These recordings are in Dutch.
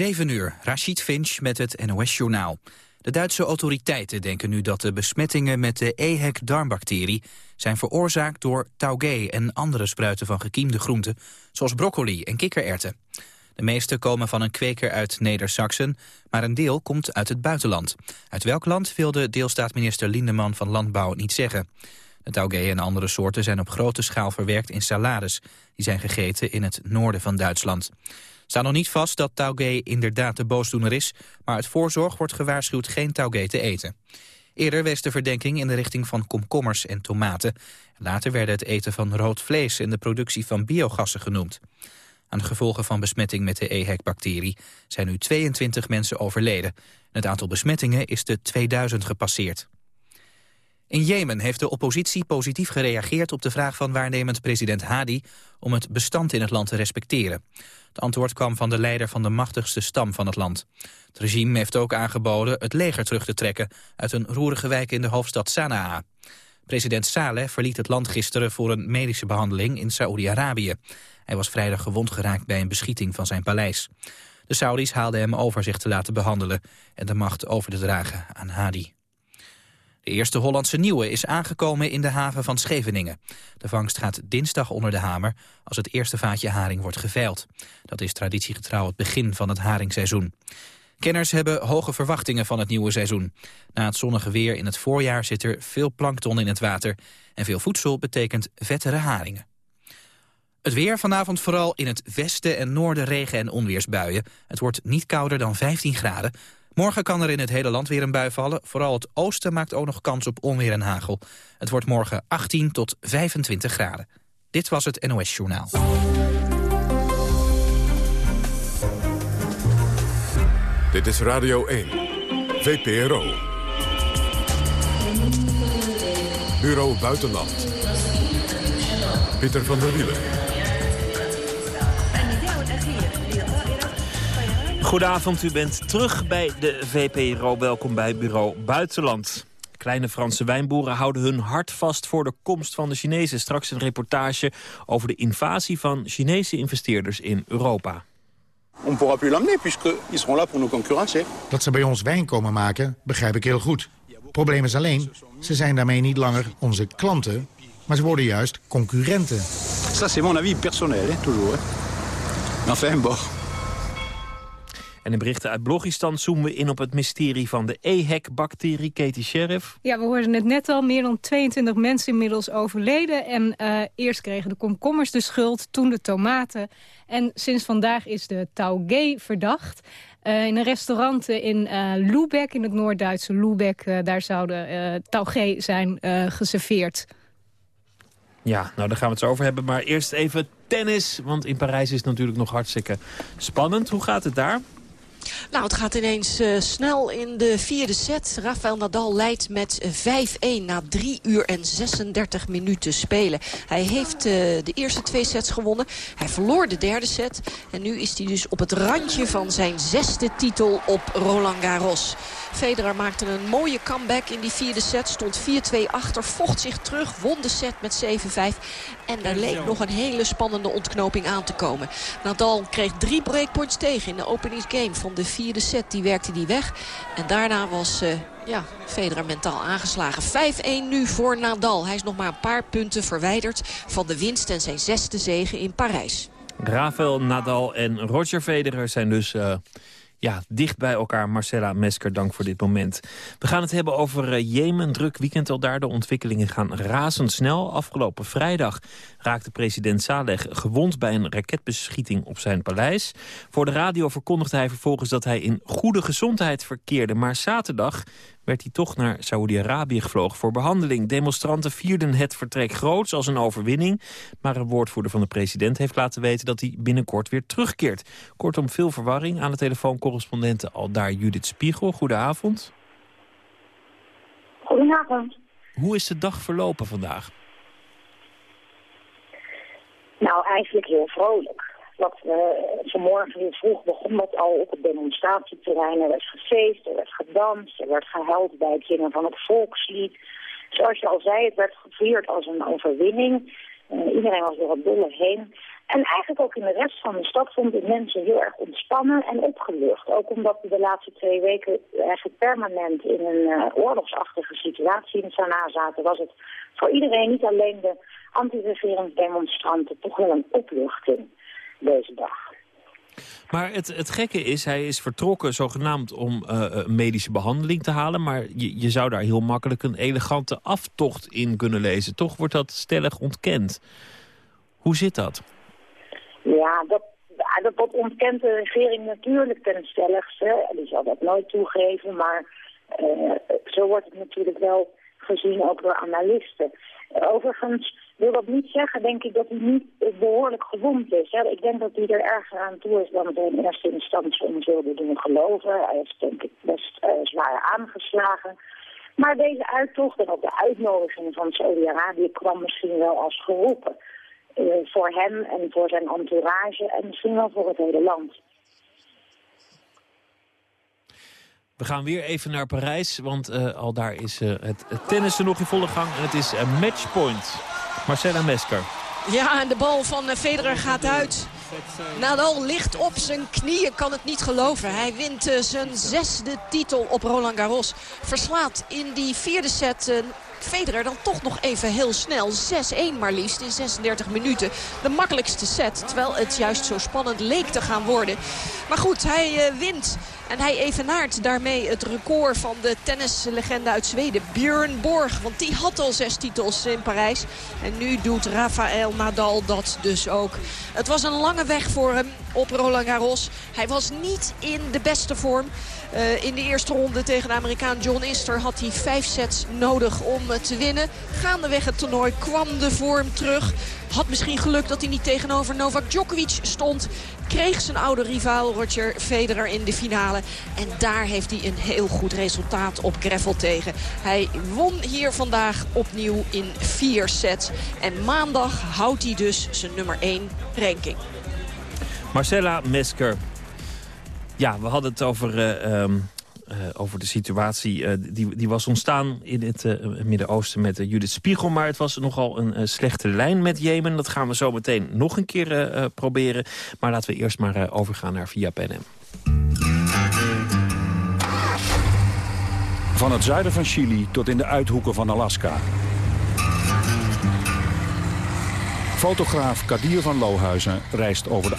7 uur, Rashid Finch met het NOS-journaal. De Duitse autoriteiten denken nu dat de besmettingen met de EHEC-darmbacterie... zijn veroorzaakt door taugé en andere spruiten van gekiemde groenten... zoals broccoli en kikkererwten. De meeste komen van een kweker uit Neder-Saxen, maar een deel komt uit het buitenland. Uit welk land wil de deelstaatminister Lindeman van Landbouw niet zeggen. De taugé en andere soorten zijn op grote schaal verwerkt in salades. Die zijn gegeten in het noorden van Duitsland staat nog niet vast dat taugé inderdaad de boosdoener is... maar uit voorzorg wordt gewaarschuwd geen taugé te eten. Eerder wees de verdenking in de richting van komkommers en tomaten. Later werden het eten van rood vlees en de productie van biogassen genoemd. Aan de gevolgen van besmetting met de EHEC-bacterie zijn nu 22 mensen overleden. Het aantal besmettingen is de 2000 gepasseerd. In Jemen heeft de oppositie positief gereageerd op de vraag van waarnemend president Hadi om het bestand in het land te respecteren. Het antwoord kwam van de leider van de machtigste stam van het land. Het regime heeft ook aangeboden het leger terug te trekken uit een roerige wijk in de hoofdstad Sanaa. President Saleh verliet het land gisteren voor een medische behandeling in Saoedi-Arabië. Hij was vrijdag gewond geraakt bij een beschieting van zijn paleis. De Saudis haalden hem over zich te laten behandelen en de macht over te dragen aan Hadi. De eerste Hollandse nieuwe is aangekomen in de haven van Scheveningen. De vangst gaat dinsdag onder de hamer als het eerste vaatje haring wordt geveild. Dat is traditiegetrouw het begin van het haringseizoen. Kenners hebben hoge verwachtingen van het nieuwe seizoen. Na het zonnige weer in het voorjaar zit er veel plankton in het water... en veel voedsel betekent vettere haringen. Het weer vanavond vooral in het westen en noorden regen- en onweersbuien. Het wordt niet kouder dan 15 graden. Morgen kan er in het hele land weer een bui vallen. Vooral het oosten maakt ook nog kans op onweer en hagel. Het wordt morgen 18 tot 25 graden. Dit was het NOS Journaal. Dit is Radio 1, VPRO. Bureau Buitenland. Pieter van der Wielen. Goedenavond, u bent terug bij de VPRO. Welkom bij Bureau Buitenland. Kleine Franse wijnboeren houden hun hart vast voor de komst van de Chinezen. Straks een reportage over de invasie van Chinese investeerders in Europa. On pourra plus l'emmener puisqu'ils seront là pour nous concurrencer. Dat ze bij ons wijn komen maken, begrijp ik heel goed. Probleem is alleen, ze zijn daarmee niet langer onze klanten, maar ze worden juist concurrenten. Ça c'est mon avis personnel, hein, toujours. Hein. Enfin, bon. En in berichten uit Blogistan zoomen we in op het mysterie van de EHEC-bacterie. Katie Sheriff. Ja, we hoorden het net al. Meer dan 22 mensen inmiddels overleden. En uh, eerst kregen de komkommers de schuld, toen de tomaten. En sinds vandaag is de taugé verdacht. Uh, in een restaurant in uh, Lübeck, in het Noord-Duitse Lübeck... daar zouden uh, taugé zijn geserveerd. Ja, nou daar gaan we het zo over hebben. Maar eerst even tennis, want in Parijs is het natuurlijk nog hartstikke spannend. Hoe gaat het daar? Nou, het gaat ineens uh, snel in de vierde set. Rafael Nadal leidt met 5-1 na 3 uur en 36 minuten spelen. Hij heeft uh, de eerste twee sets gewonnen. Hij verloor de derde set. En nu is hij dus op het randje van zijn zesde titel op Roland Garros. Federer maakte een mooie comeback in die vierde set. Stond 4-2 achter, vocht zich terug, won de set met 7-5. En daar leek nog een hele spannende ontknoping aan te komen. Nadal kreeg drie breakpoints tegen in de openingsgame van de vierde set. Die werkte die weg. En daarna was... Uh, ja, Federer mentaal aangeslagen. 5-1 nu voor Nadal. Hij is nog maar een paar punten verwijderd van de winst en zijn zesde zegen in Parijs. Rafael Nadal en Roger Federer zijn dus uh, ja, dicht bij elkaar. Marcella Mesker, dank voor dit moment. We gaan het hebben over uh, Jemen. Druk weekend al daar. De ontwikkelingen gaan razendsnel. Afgelopen vrijdag raakte president Saleh gewond bij een raketbeschieting op zijn paleis. Voor de radio verkondigde hij vervolgens dat hij in goede gezondheid verkeerde. Maar zaterdag werd hij toch naar Saoedi-Arabië gevlogen voor behandeling. Demonstranten vierden het vertrek groots als een overwinning. Maar een woordvoerder van de president heeft laten weten dat hij binnenkort weer terugkeert. Kortom, veel verwarring. Aan de telefoon correspondenten al daar Judith Spiegel. Goedenavond. Goedenavond. Hoe is de dag verlopen vandaag? Nou, eigenlijk heel vrolijk. Dat, vanmorgen heel vroeg begon dat al op het demonstratieterrein. Er werd gefeest, er werd gedanst, er werd gehuild bij het zingen van het volkslied. Zoals je al zei, het werd gevierd als een overwinning. Uh, iedereen was door het dolle heen. En eigenlijk ook in de rest van de stad vond ik mensen heel erg ontspannen en opgelucht. Ook omdat we de laatste twee weken eigenlijk permanent in een uh, oorlogsachtige situatie in Sanaa zaten, was het voor iedereen, niet alleen de anti-regeringsdemonstranten, toch wel een opluchting deze dag. Maar het, het gekke is, hij is vertrokken zogenaamd om uh, medische behandeling te halen. Maar je, je zou daar heel makkelijk een elegante aftocht in kunnen lezen. Toch wordt dat stellig ontkend. Hoe zit dat? Ja, dat, dat, dat ontkent de regering natuurlijk ten stelligste. Die zal dat nooit toegeven, maar uh, zo wordt het natuurlijk wel gezien ook door analisten. Overigens wil dat niet zeggen, denk ik, dat hij niet behoorlijk gewond is. Ik denk dat hij er erger aan toe is dan we in eerste instantie om wilde doen geloven. Hij is denk ik best uh, zwaar aangeslagen. Maar deze uittocht en ook de uitnodiging van Saudi-Arabië kwam misschien wel als geroepen. Uh, voor hem en voor zijn entourage en misschien wel voor het hele land. We gaan weer even naar Parijs, want uh, al daar is het, het tennissen nog in volle gang. En het is een matchpoint. Marcella Mesker. Ja, en de bal van Federer gaat uit. Nadal ligt op zijn knieën, kan het niet geloven. Hij wint uh, zijn zesde titel op Roland Garros. Verslaat in die vierde set uh, Federer dan toch nog even heel snel. 6-1 maar liefst in 36 minuten. De makkelijkste set, terwijl het juist zo spannend leek te gaan worden. Maar goed, hij uh, wint. En hij evenaart daarmee het record van de tennislegende uit Zweden, Björn Borg. Want die had al zes titels in Parijs. En nu doet Rafael Nadal dat dus ook. Het was een lange weg voor hem op Roland Garros. Hij was niet in de beste vorm. Uh, in de eerste ronde tegen de Amerikaan John Isner had hij vijf sets nodig om te winnen. Gaandeweg het toernooi kwam de vorm terug. Had misschien geluk dat hij niet tegenover Novak Djokovic stond. Kreeg zijn oude rivaal Roger Federer in de finale. En daar heeft hij een heel goed resultaat op gravel tegen. Hij won hier vandaag opnieuw in vier sets. En maandag houdt hij dus zijn nummer 1 ranking. Marcella Mesker. Ja, we hadden het over... Uh, um... Uh, over de situatie uh, die, die was ontstaan in het Midden-Oosten met Judith Spiegel. Maar het was nogal een slechte lijn met Jemen. Dat gaan we zo meteen nog een keer proberen. Maar laten we eerst maar overgaan naar Via PNM. Van het zuiden van Chili tot in de uithoeken van Alaska. Fotograaf Kadir van Lohuizen reist over de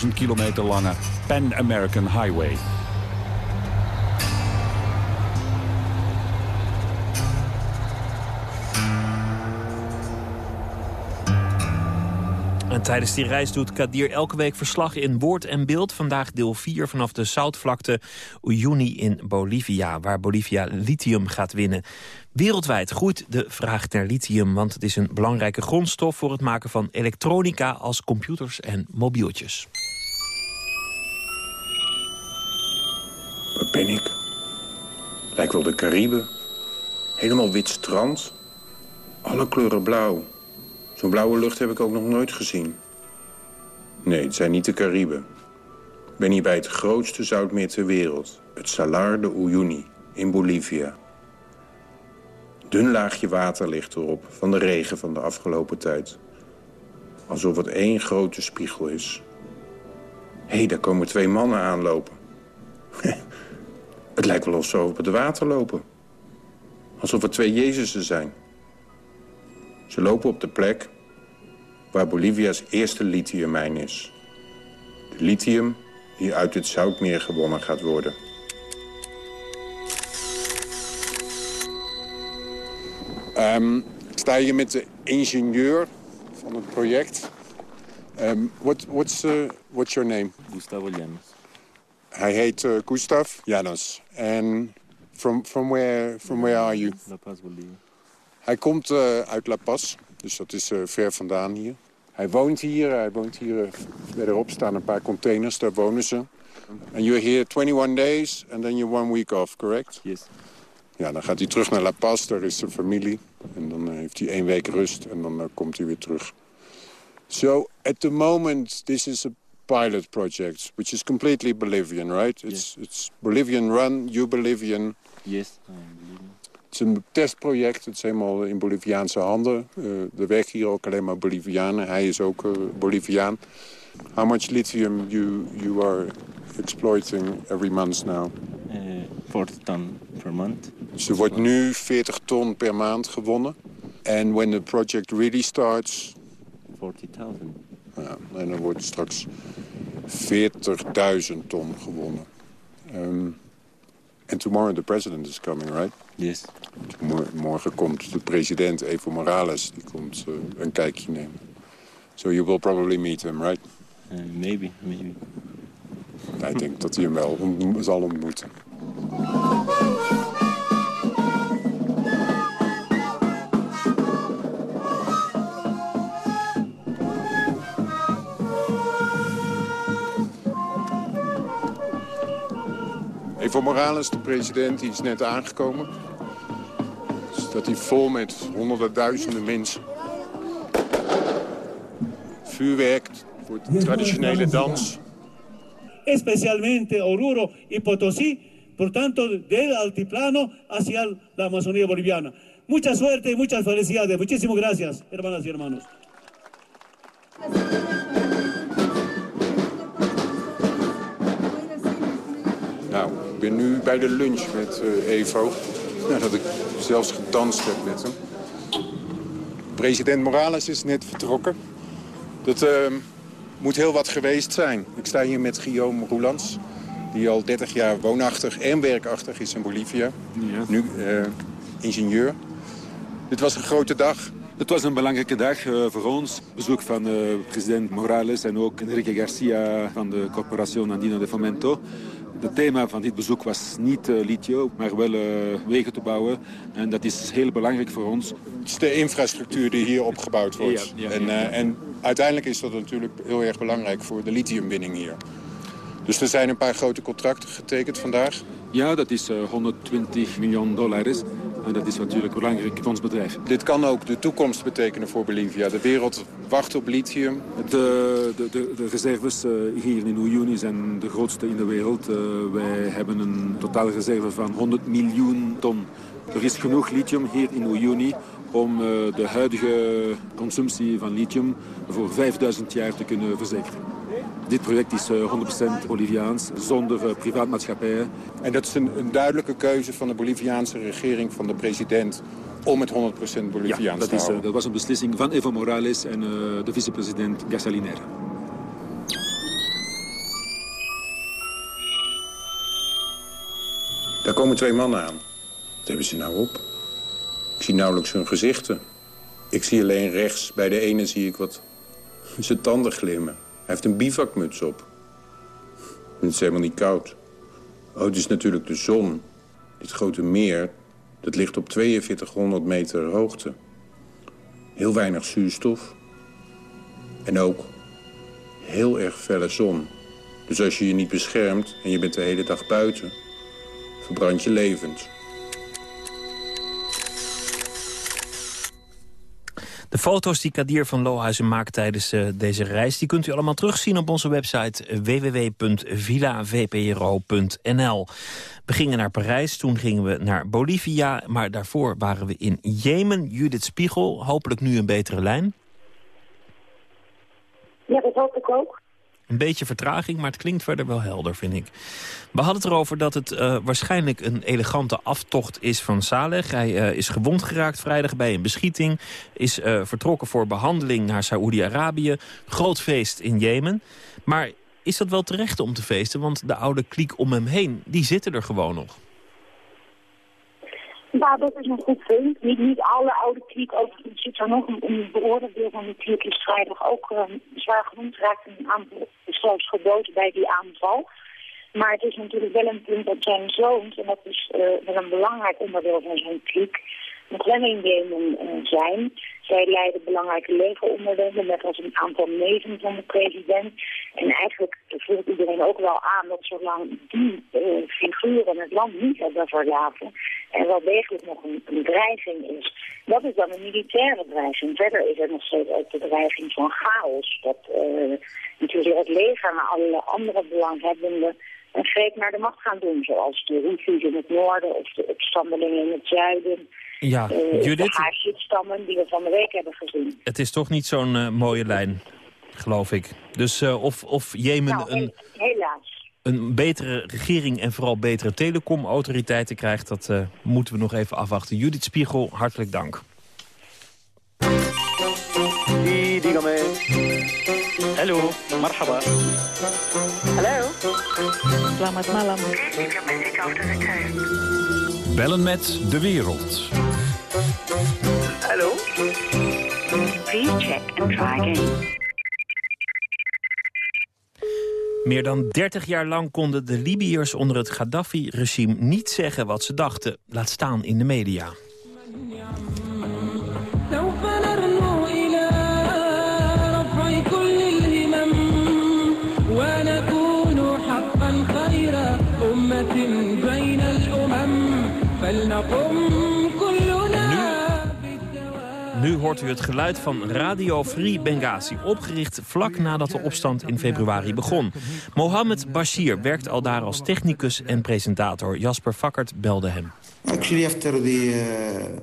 28.000 kilometer lange Pan American Highway. Tijdens die reis doet Kadir elke week verslag in woord en beeld. Vandaag deel 4 vanaf de zoutvlakte Uyuni in Bolivia... waar Bolivia lithium gaat winnen. Wereldwijd groeit de vraag naar lithium... want het is een belangrijke grondstof voor het maken van elektronica... als computers en mobieltjes. Waar ben ik? Lijkt wel de Cariben. Helemaal wit strand. Alle kleuren blauw. Zo'n blauwe lucht heb ik ook nog nooit gezien. Nee, het zijn niet de Cariben. Ik ben hier bij het grootste zoutmeer ter wereld. Het Salar de Uyuni in Bolivia. Dun laagje water ligt erop van de regen van de afgelopen tijd. Alsof het één grote spiegel is. Hé, hey, daar komen twee mannen aanlopen. het lijkt wel of ze op het water lopen. Alsof er twee Jezusen zijn. Ze lopen op de plek waar Bolivia's eerste lithiummijn is. De lithium die uit het zoutmeer gewonnen gaat worden. Um, ik sta hier met de ingenieur van het project. Um, what, what's, uh, what's your name? Gustavo Llanos. Hij heet uh, Gustav Llanos. En from, from, where, from where are you? La Paz, Bolivia. Hij komt uh, uit La Paz, dus dat is uh, ver vandaan hier. Hij woont hier, hij woont hier, uh, verderop staan een paar containers, daar wonen ze. En you're here 21 days and then you're one week off, correct? Yes. Ja, dan gaat hij terug naar La Paz, daar is zijn familie. En dan heeft hij één week rust en dan komt hij weer terug. So, at the moment, this is a pilot project, which is completely Bolivian, right? It's, yes. it's Bolivian run, you Bolivian. Yes, Bolivian. is een testproject. Het is helemaal in Boliviaanse handen. Uh, er werken hier ook alleen maar Bolivianen. Hij is ook uh, Boliviaan. How much lithium you, you are exploiting every month now? Uh, 40 ton per month. Dus er wordt nu 40 ton per maand gewonnen. And when the project really starts... 40.000. Ja, en dan wordt straks 40.000 ton gewonnen. Um, and tomorrow the president is coming, right? Yes. Morgen komt de president Evo Morales. Die komt uh, een kijkje nemen. So you will probably meet him, right? Uh, maybe, maybe. ik denk dat hij hem wel zal ontmoeten. Evo Morales, de president, die is net aangekomen. Dat hij vol met honderden duizenden mensen. Vuurwerk voor de traditionele dans. Especialmente Oruro y Potosí, por tanto del altiplano hacia la Amazonía boliviana. Mucha suerte y muchas felicidades. Muchísimas gracias, hermanas y hermanos. Ik ben nu bij de lunch met uh, Evo. Nou, dat ik zelfs gedanst heb met hem. President Morales is net vertrokken. Dat uh, moet heel wat geweest zijn. Ik sta hier met Guillaume Roulans, die al 30 jaar woonachtig en werkachtig is in Bolivia. Ja. Nu uh, ingenieur. Dit was een grote dag. Het was een belangrijke dag uh, voor ons. Bezoek van president Morales en ook Enrique Garcia van de Corporación Andino de Fomento. Het thema van dit bezoek was niet uh, litio, maar wel uh, wegen te bouwen. En dat is heel belangrijk voor ons. Het is de infrastructuur die hier opgebouwd wordt. Ja, ja, en, uh, en, uiteindelijk is dat natuurlijk heel erg belangrijk voor de lithiumwinning hier. Dus er zijn een paar grote contracten getekend vandaag. Ja, dat is 120 miljoen dollar. En dat is natuurlijk belangrijk voor ons bedrijf. Dit kan ook de toekomst betekenen voor Bolivia. De wereld wacht op lithium. De, de, de, de reserves hier in Uyuni zijn de grootste in de wereld. wij hebben een totale reserve van 100 miljoen ton. Er is genoeg lithium hier in Uyuni om de huidige consumptie van lithium voor 5000 jaar te kunnen verzekeren. Dit project is 100% Boliviaans, zonder privaatmaatschappijen. En dat is een, een, duidelijke keuze van de Boliviaanse regering, van de president... om het 100% Boliviaans ja, dat te houden? Is, dat was een beslissing van Evo Morales en uh, de vicepresident Gasalinera. Daar komen twee mannen aan. Wat hebben ze nou op? Ik zie nauwelijks hun gezichten. Ik zie alleen rechts, bij de ene zie ik wat zijn tanden glimmen. Hij heeft een bivakmuts op. het is helemaal niet koud. Oh, het is natuurlijk de zon. Dit grote meer, dat ligt op 4200 meter hoogte. Heel weinig zuurstof. En ook heel erg felle zon. Dus als je je niet beschermt en je bent de hele dag buiten... verbrand je levend. De foto's die Kadir van Lohuizen maakt tijdens uh, deze reis... die kunt u allemaal terugzien op onze website www.villavpro.nl. We gingen naar Parijs, toen gingen we naar Bolivia... maar daarvoor waren we in Jemen. Judith Spiegel, hopelijk nu een betere lijn. Ja, dat hoop ik ook. Een beetje vertraging, maar het klinkt verder wel helder, vind ik. We hadden het erover dat het uh, waarschijnlijk een elegante aftocht is van Saleh. Hij uh, is gewond geraakt vrijdag bij een beschieting. Is uh, vertrokken voor behandeling naar Saoedi-Arabië. Groot feest in Jemen. Maar is dat wel terecht om te feesten? Want de oude kliek om hem heen, die zitten er gewoon nog. Ja, dat is een goed punt. Niet, niet alle oude kliek, ook zit er nog een, beoordeelde van de kliek is vrijdag ook um, zwaar genoemd raakt. Een aantal zelfs gedood bij die aanval. Maar het is natuurlijk wel een punt dat zijn zoons, en dat is uh, wel een belangrijk onderdeel van zijn kliek, wel in uh, zijn. Zij leiden belangrijke legeronderdelen, net als een aantal neven van de president. En eigenlijk voelt iedereen ook wel aan dat zolang die uh, figuren het land niet hebben verlaten en wel degelijk nog een, een dreiging is. Dat is dan een militaire dreiging. Verder is er nog steeds ook de dreiging van chaos. Dat uh, natuurlijk het leger maar alle andere belanghebbenden een greep naar de macht gaan doen. Zoals de Houthis in het noorden of de opstandelingen in het zuiden. Ja, uh, Judith? De die we van de week hebben gezien. Het is toch niet zo'n uh, mooie lijn, geloof ik. Dus uh, of, of Jemen nou, een, helaas. een betere regering en vooral betere telecomautoriteiten krijgt... dat uh, moeten we nog even afwachten. Judith Spiegel, hartelijk dank. Hallo, marhaba. Hallo. Selamat malam. Bellen met de wereld. Hallo. Please check and try again. Meer dan 30 jaar lang konden de Libiërs onder het Gaddafi-regime niet zeggen wat ze dachten. Laat staan in de media. Nu hoort u het geluid van Radio Free Benghazi, opgericht vlak nadat de opstand in februari begon. Mohammed Bashir werkt al daar als technicus en presentator. Jasper Fakkert belde hem. Actually, after the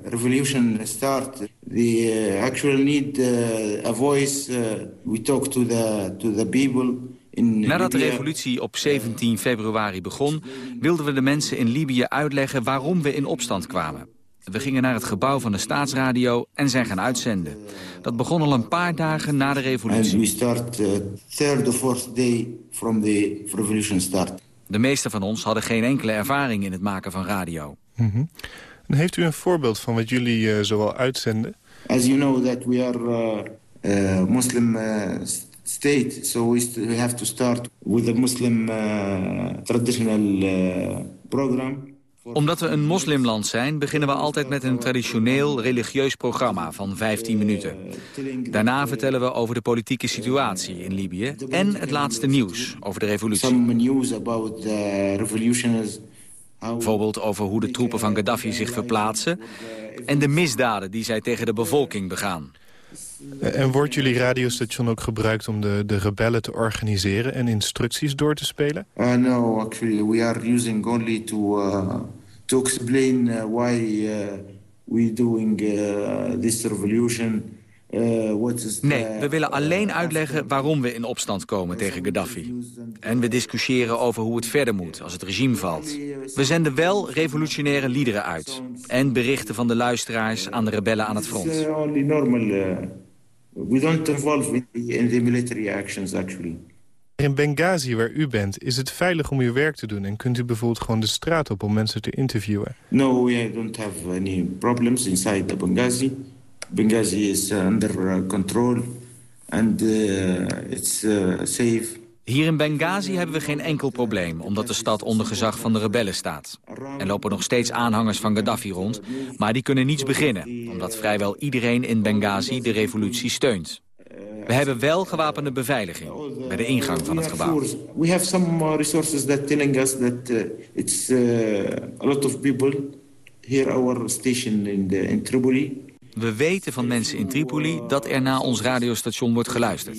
uh, revolution start, the uh, actual need uh, a voice. Uh, we talk to the to the people. Nadat de revolutie op 17 februari begon, wilden we de mensen in Libië uitleggen waarom we in opstand kwamen. We gingen naar het gebouw van de staatsradio en zijn gaan uitzenden. Dat begon al een paar dagen na de revolutie. And we start uh, third or fourth day from the revolution start. De meeste van ons hadden geen enkele ervaring in het maken van radio. Mm -hmm. Heeft u een voorbeeld van wat jullie uh, zoal uitzenden? As you know that we are uh, uh, Muslim state, so we have to start with a Muslim traditional program omdat we een moslimland zijn, beginnen we altijd met een traditioneel religieus programma van 15 minuten. Daarna vertellen we over de politieke situatie in Libië en het laatste nieuws over de revolutie. Bijvoorbeeld over hoe de troepen van Gaddafi zich verplaatsen en de misdaden die zij tegen de bevolking begaan. En wordt jullie radiostation ook gebruikt om de, de rebellen te organiseren en instructies door te spelen? Uh, no, actually we are using only to, uh, to explain uh, why uh, we doing uh, this revolution. Uh, nee, we willen alleen uitleggen waarom we in opstand komen tegen Gaddafi. En we discussiëren over hoe het verder moet als het regime valt. We zenden wel revolutionaire liederen uit. En berichten van de luisteraars aan de rebellen aan het front. We don't involve in the military actions actually. In Benghazi, waar u bent, is het veilig om uw werk te doen... en kunt u bijvoorbeeld gewoon de straat op om mensen te interviewen? No, we don't have any problems inside the Benghazi. Benghazi is under control and uh, it's uh, safe. Hier in Benghazi hebben we geen enkel probleem, omdat de stad onder gezag van de rebellen staat. Er lopen nog steeds aanhangers van Gaddafi rond, maar die kunnen niets beginnen, omdat vrijwel iedereen in Benghazi de revolutie steunt. We hebben wel gewapende beveiliging bij de ingang van het gebouw. We have some resources that telling us that uh, it's uh, a lot of people here our station in Tripoli. We weten van mensen in Tripoli dat er naar ons radiostation wordt geluisterd.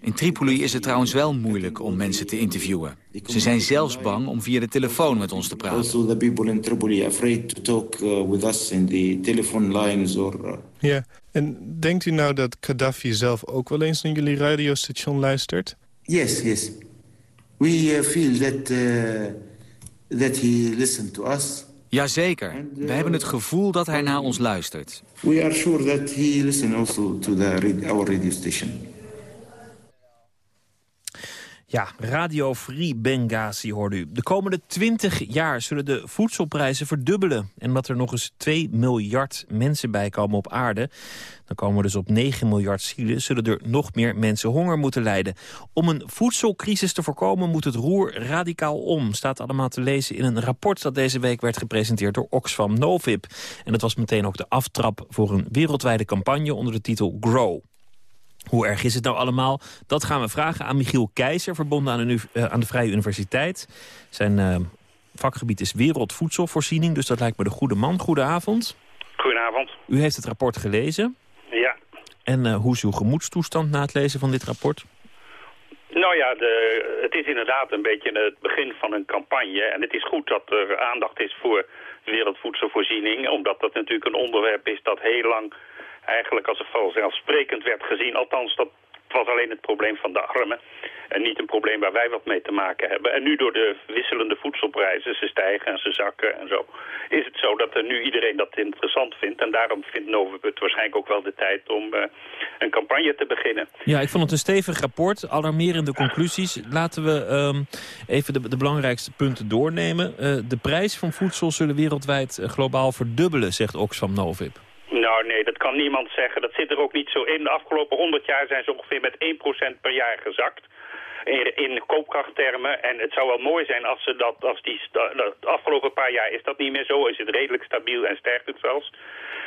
In Tripoli is het trouwens wel moeilijk om mensen te interviewen. Ze zijn zelfs bang om via de telefoon met ons te praten. Also the people in Tripoli afraid to talk with us in the telephone lines or... Ja, en denkt u nou dat Gaddafi zelf ook wel eens naar jullie radiostation luistert? Yes, yes. We uh, feel that, uh, that he listened to us... Jazeker. We hebben het gevoel dat hij naar ons luistert. We are sure that he listens also to the, our radio station. Ja, Radio Free Benghazi hoorde u. De komende 20 jaar zullen de voedselprijzen verdubbelen. En dat er nog eens 2 miljard mensen bij komen op aarde... dan komen we dus op 9 miljard zielen... zullen er nog meer mensen honger moeten lijden. Om een voedselcrisis te voorkomen moet het roer radicaal om. Staat allemaal te lezen in een rapport dat deze week werd gepresenteerd door Oxfam Novib. En dat was meteen ook de aftrap voor een wereldwijde campagne onder de titel Grow. Hoe erg is het nou allemaal? Dat gaan we vragen aan Michiel Keizer, verbonden aan de, aan de Vrije Universiteit. Zijn uh, vakgebied is wereldvoedselvoorziening, dus dat lijkt me de goede man. Goedenavond. Goedenavond. U heeft het rapport gelezen. Ja. En uh, hoe is uw gemoedstoestand na het lezen van dit rapport? Nou ja, de, het is inderdaad een beetje het begin van een campagne. En het is goed dat er aandacht is voor wereldvoedselvoorziening. Omdat dat natuurlijk een onderwerp is dat heel lang eigenlijk als vanzelfsprekend werd gezien. Althans, dat was alleen het probleem van de armen. En niet een probleem waar wij wat mee te maken hebben. En nu door de wisselende voedselprijzen, ze stijgen en ze zakken en zo... is het zo dat er nu iedereen dat interessant vindt. En daarom vindt Novibud waarschijnlijk ook wel de tijd om uh, een campagne te beginnen. Ja, ik vond het een stevig rapport. Alarmerende conclusies. Laten we um, even de, de, belangrijkste punten doornemen. Uh, de prijs van voedsel zullen wereldwijd uh, globaal verdubbelen, zegt Oxfam Novib. Nou nee, dat kan niemand zeggen. Dat zit er ook niet zo in. De afgelopen 100 jaar zijn ze ongeveer met 1% per jaar gezakt. In, koopkrachttermen. En het zou wel mooi zijn als ze dat, als die, de afgelopen paar jaar is dat niet meer zo. Is het redelijk stabiel en sterkt het zelfs.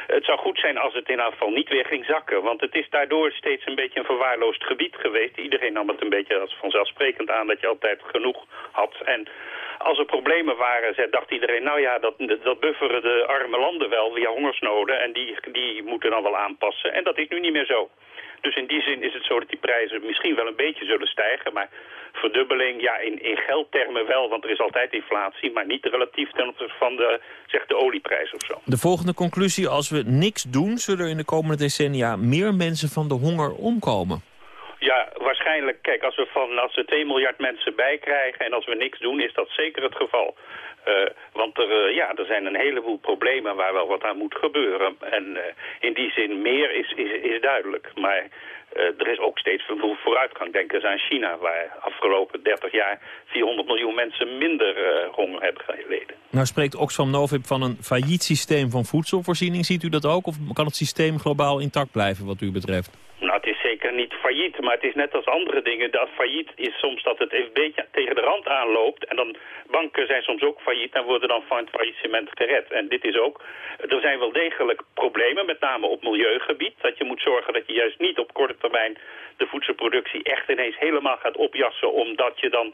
Het zou goed zijn als het in geval niet weer ging zakken. Want het is daardoor steeds een beetje een verwaarloosd gebied geweest. Iedereen nam het een beetje als vanzelfsprekend aan dat je altijd genoeg had. En als er problemen waren, dacht iedereen, nou ja, dat, dat bufferen de arme landen wel via hongersnoden. En die, die moeten dan wel aanpassen. En dat is nu niet meer zo. Dus in die zin is het zo dat die prijzen misschien wel een beetje zullen stijgen. Maar verdubbeling, ja, in, in geldtermen wel, want er is altijd inflatie. Maar niet relatief ten opzichte van de, zeg, de olieprijs of zo. De volgende conclusie, als we niks doen, zullen er in de komende decennia meer mensen van de honger omkomen. Ja, waarschijnlijk. Kijk, als we, van, als we 2 miljard mensen bijkrijgen en als we niks doen, is dat zeker het geval. Uh, want er, uh, ja, er zijn een heleboel problemen waar wel wat aan moet gebeuren. En uh, in die zin meer is, is, is duidelijk. Maar er is ook steeds vooruitgang. Denk eens aan China, waar afgelopen 30 jaar 400 miljoen mensen minder honger hebben geleden. Nou spreekt Oxfam Novib van een failliet systeem van voedselvoorziening. Ziet u dat ook? Of kan het systeem globaal intact blijven wat u betreft? Zeker niet failliet, maar het is net als andere dingen. Dat failliet is soms dat het een beetje tegen de rand aanloopt. En dan banken zijn soms ook failliet en worden dan van het faillissement gered. En dit is ook, er zijn wel degelijk problemen, met name op milieugebied. Dat je moet zorgen dat je juist niet op korte termijn de voedselproductie echt ineens helemaal gaat opjassen. Omdat je dan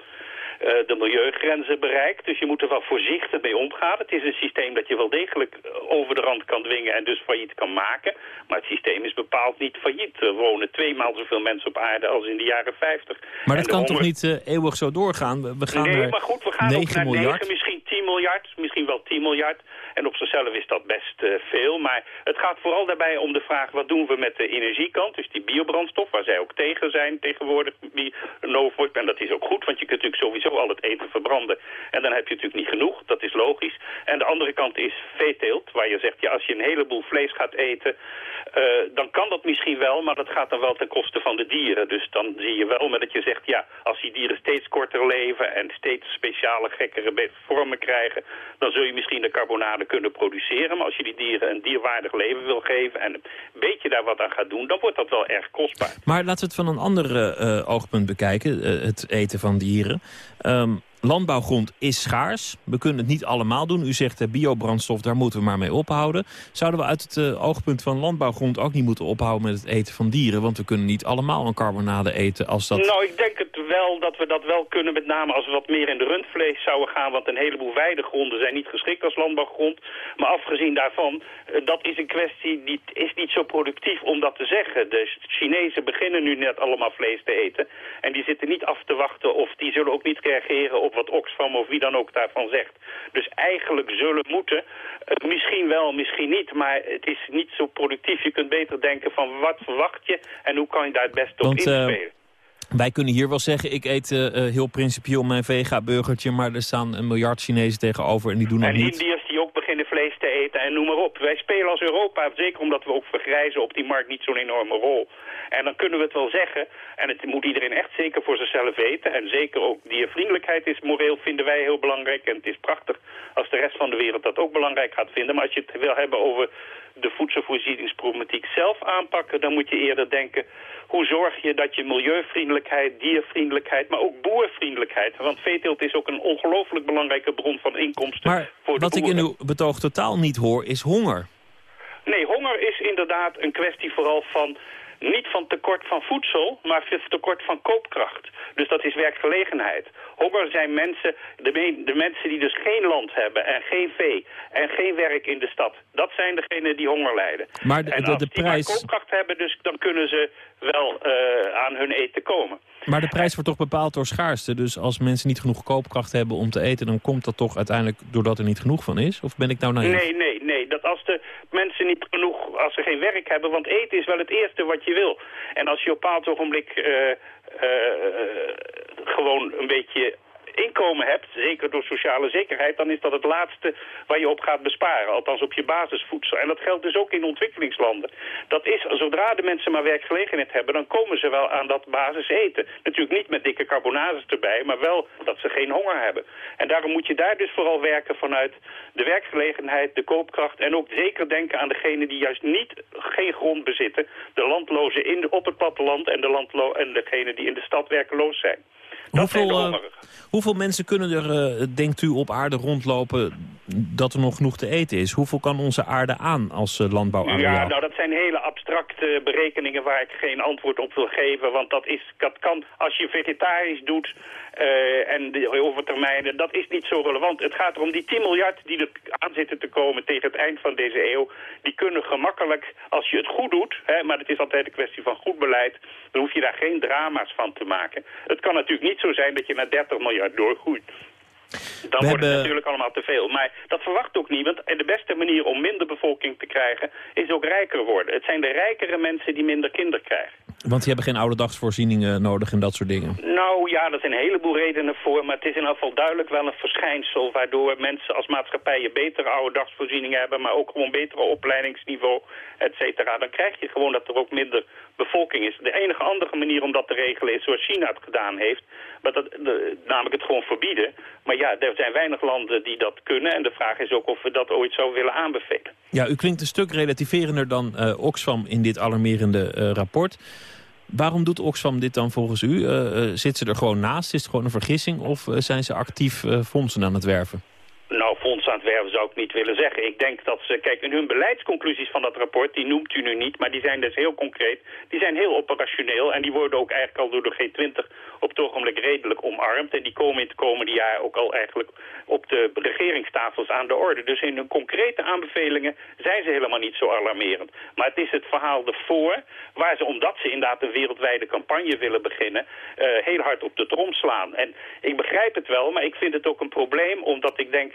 uh, de milieugrenzen bereikt. Dus je moet er wel voorzichtig mee omgaan. Het is een systeem dat je wel degelijk over de rand kan dwingen en dus failliet kan maken. Maar het systeem is bepaald niet failliet. Wonen tweemaal zoveel mensen op aarde als in de jaren 50. Maar dat kan toch niet uh, eeuwig zo doorgaan? We gaan nee, maar goed, we gaan 9 ook naar miljard. 9, misschien 10 miljard, misschien wel 10 miljard. En op zichzelf is dat best uh, veel. Maar het gaat vooral daarbij om de vraag, wat doen we met de energiekant? Dus die biobrandstof, waar zij ook tegen zijn tegenwoordig, die Novib. En dat is ook goed, want je kunt natuurlijk sowieso al het eten verbranden. En dan heb je natuurlijk niet genoeg, dat is logisch. En de andere kant is veeteelt, waar je zegt, ja, als je een heleboel vlees gaat eten... Uh, dan kan dat misschien wel, maar dat gaat dan wel ten koste van de dieren. Dus dan zie je wel met dat je zegt, ja, als die dieren steeds korter leven... en steeds speciale, gekkere vormen krijgen... dan zul je misschien de carbonade kunnen produceren. Maar als je die dieren een dierwaardig leven wil geven... en een beetje daar wat aan gaat doen, dan wordt dat wel erg kostbaar. Maar laten we het van een ander uh, oogpunt bekijken, uh, het eten van dieren. Um, landbouwgrond is schaars. We kunnen het niet allemaal doen. U zegt uh, biobrandstof, daar moeten we maar mee ophouden. Zouden we uit het uh, oogpunt van landbouwgrond ook niet moeten ophouden met het eten van dieren? Want we kunnen niet allemaal een carbonade eten als dat... Nou, ik denk het wel dat we dat wel kunnen, met name als we wat meer in de rundvlees zouden gaan. Want een heleboel weidegronden zijn niet geschikt als landbouwgrond. Maar afgezien daarvan, uh, dat is een kwestie die is niet zo productief om dat te zeggen. De Chinezen beginnen nu net allemaal vlees te eten. En die zitten niet af te wachten of die zullen ook niet reageren op wat Oxfam of wie dan ook daarvan zegt. Dus eigenlijk zullen moeten, uh, misschien wel, misschien niet, maar het is niet zo productief. Je kunt beter denken van wat verwacht je en hoe kan je daar het beste op inspelen. Wij kunnen hier wel zeggen, ik eet uh, heel principieel mijn vega-burgertje... maar er staan een miljard Chinezen tegenover en die doen dat en niet. En Indiërs die ook beginnen vlees te eten en noem maar op. Wij spelen als Europa, zeker omdat we ook vergrijzen op die markt, niet zo'n enorme rol. En dan kunnen we het wel zeggen, en het moet iedereen echt zeker voor zichzelf weten... en zeker ook diervriendelijkheid is moreel, vinden wij heel belangrijk... en het is prachtig als de rest van de wereld dat ook belangrijk gaat vinden. Maar als je het wil hebben over de voedselvoorzieningsproblematiek zelf aanpakken... dan moet je eerder denken, hoe zorg je dat je milieuvriendelijkheid, diervriendelijkheid... maar ook boervriendelijkheid, want veeteelt is ook een ongelooflijk belangrijke bron van inkomsten maar voor de wat ik in uw betoog totaal niet hoor, is honger. Nee, honger is inderdaad een kwestie vooral van niet van tekort van voedsel, maar van tekort van koopkracht. Dus dat is werkgelegenheid. Honger zijn mensen, de, me- de mensen die dus geen land hebben en geen vee en geen werk in de stad. Dat zijn degenen die honger lijden. Maar de- en de- als de die prijs- maar koopkracht hebben, dus, dan kunnen ze wel eh, aan hun eten komen. Maar de prijs wordt toch bepaald door schaarste. Dus als mensen niet genoeg koopkracht hebben om te eten... dan komt dat toch uiteindelijk doordat er niet genoeg van is? Of ben ik nou naïef? Nee, nee, nee. Dat als de mensen niet genoeg, als ze geen werk hebben, want eten is wel het eerste wat je wil. En als je op een bepaald ogenblik eh, eh, gewoon een beetje inkomen hebt, zeker door sociale zekerheid, dan is dat het laatste waar je op gaat besparen. Althans op je basisvoedsel. En dat geldt dus ook in ontwikkelingslanden. Dat is, zodra de mensen maar werkgelegenheid hebben, dan komen ze wel aan dat basis eten. Natuurlijk niet met dikke carbonases erbij, maar wel dat ze geen honger hebben. En daarom moet je daar dus vooral werken vanuit de werkgelegenheid, de koopkracht en ook zeker denken aan degenen die juist niet, geen grond bezitten. De landlozen in, op het platteland en, de landlo en degenen die in de stad werkeloos zijn. Dat Hoeveel, eh, hoeveel mensen kunnen er, eh, denkt u, op aarde rondlopen dat er nog genoeg te eten is? Hoeveel kan onze aarde aan als uh, landbouwareaal? Ja, nou dat zijn hele abstracte berekeningen waar ik geen antwoord op wil geven. Want dat, is, dat kan, als je vegetarisch doet eh, en de overtermijnen, dat is niet zo relevant. Het gaat erom die 10 miljard die er aan zitten te komen tegen het eind van deze eeuw. Die kunnen gemakkelijk, als je het goed doet, hè, maar het is altijd een kwestie van goed beleid, dan hoef je daar geen drama's van te maken. Het kan natuurlijk niet zo zijn dat je naar 30 miljard doorgroeit. Dan We wordt het natuurlijk allemaal te veel. Maar dat verwacht ook niemand. En de beste manier om minder bevolking te krijgen is ook rijker worden. Het zijn de rijkere mensen die minder kinderen krijgen. Want die hebben geen ouderdagsvoorzieningen nodig en dat soort dingen. Nou ja, er zijn een heleboel redenen voor. Maar het is in ieder geval duidelijk wel een verschijnsel... waardoor mensen als maatschappijen betere ouderdagsvoorzieningen hebben... maar ook gewoon betere opleidingsniveau, et cetera. Dan krijg je gewoon dat er ook minder bevolking is. De enige andere manier om dat te regelen is zoals China het gedaan heeft. Maar dat, de- namelijk het gewoon verbieden. Maar ja, er zijn weinig landen die dat kunnen. En de vraag is ook of we dat ooit zouden willen aanbevelen. Ja, u klinkt een stuk relativerender dan eh, Oxfam in dit alarmerende eh, rapport. Waarom doet Oxfam dit dan volgens u? Eh, zit ze er gewoon naast? Is het gewoon een vergissing? Of zijn ze actief fondsen aan het werven? Nou, fonds aan het werven zou ik niet willen zeggen. Ik denk dat ze, kijk, in hun beleidsconclusies van dat rapport, die noemt u nu niet, maar die zijn dus heel concreet. Die zijn heel operationeel en die worden ook eigenlijk al door de G20 op het ogenblik redelijk omarmd. En die komen in het komende jaar ook al eigenlijk op de regeringstafels aan de orde. Dus in hun concrete aanbevelingen zijn ze helemaal niet zo alarmerend. Maar het is het verhaal ervoor, waar ze, omdat ze inderdaad een wereldwijde campagne willen beginnen, eh, heel hard op de trom slaan. En ik begrijp het wel, maar ik vind het ook een probleem, omdat ik denk,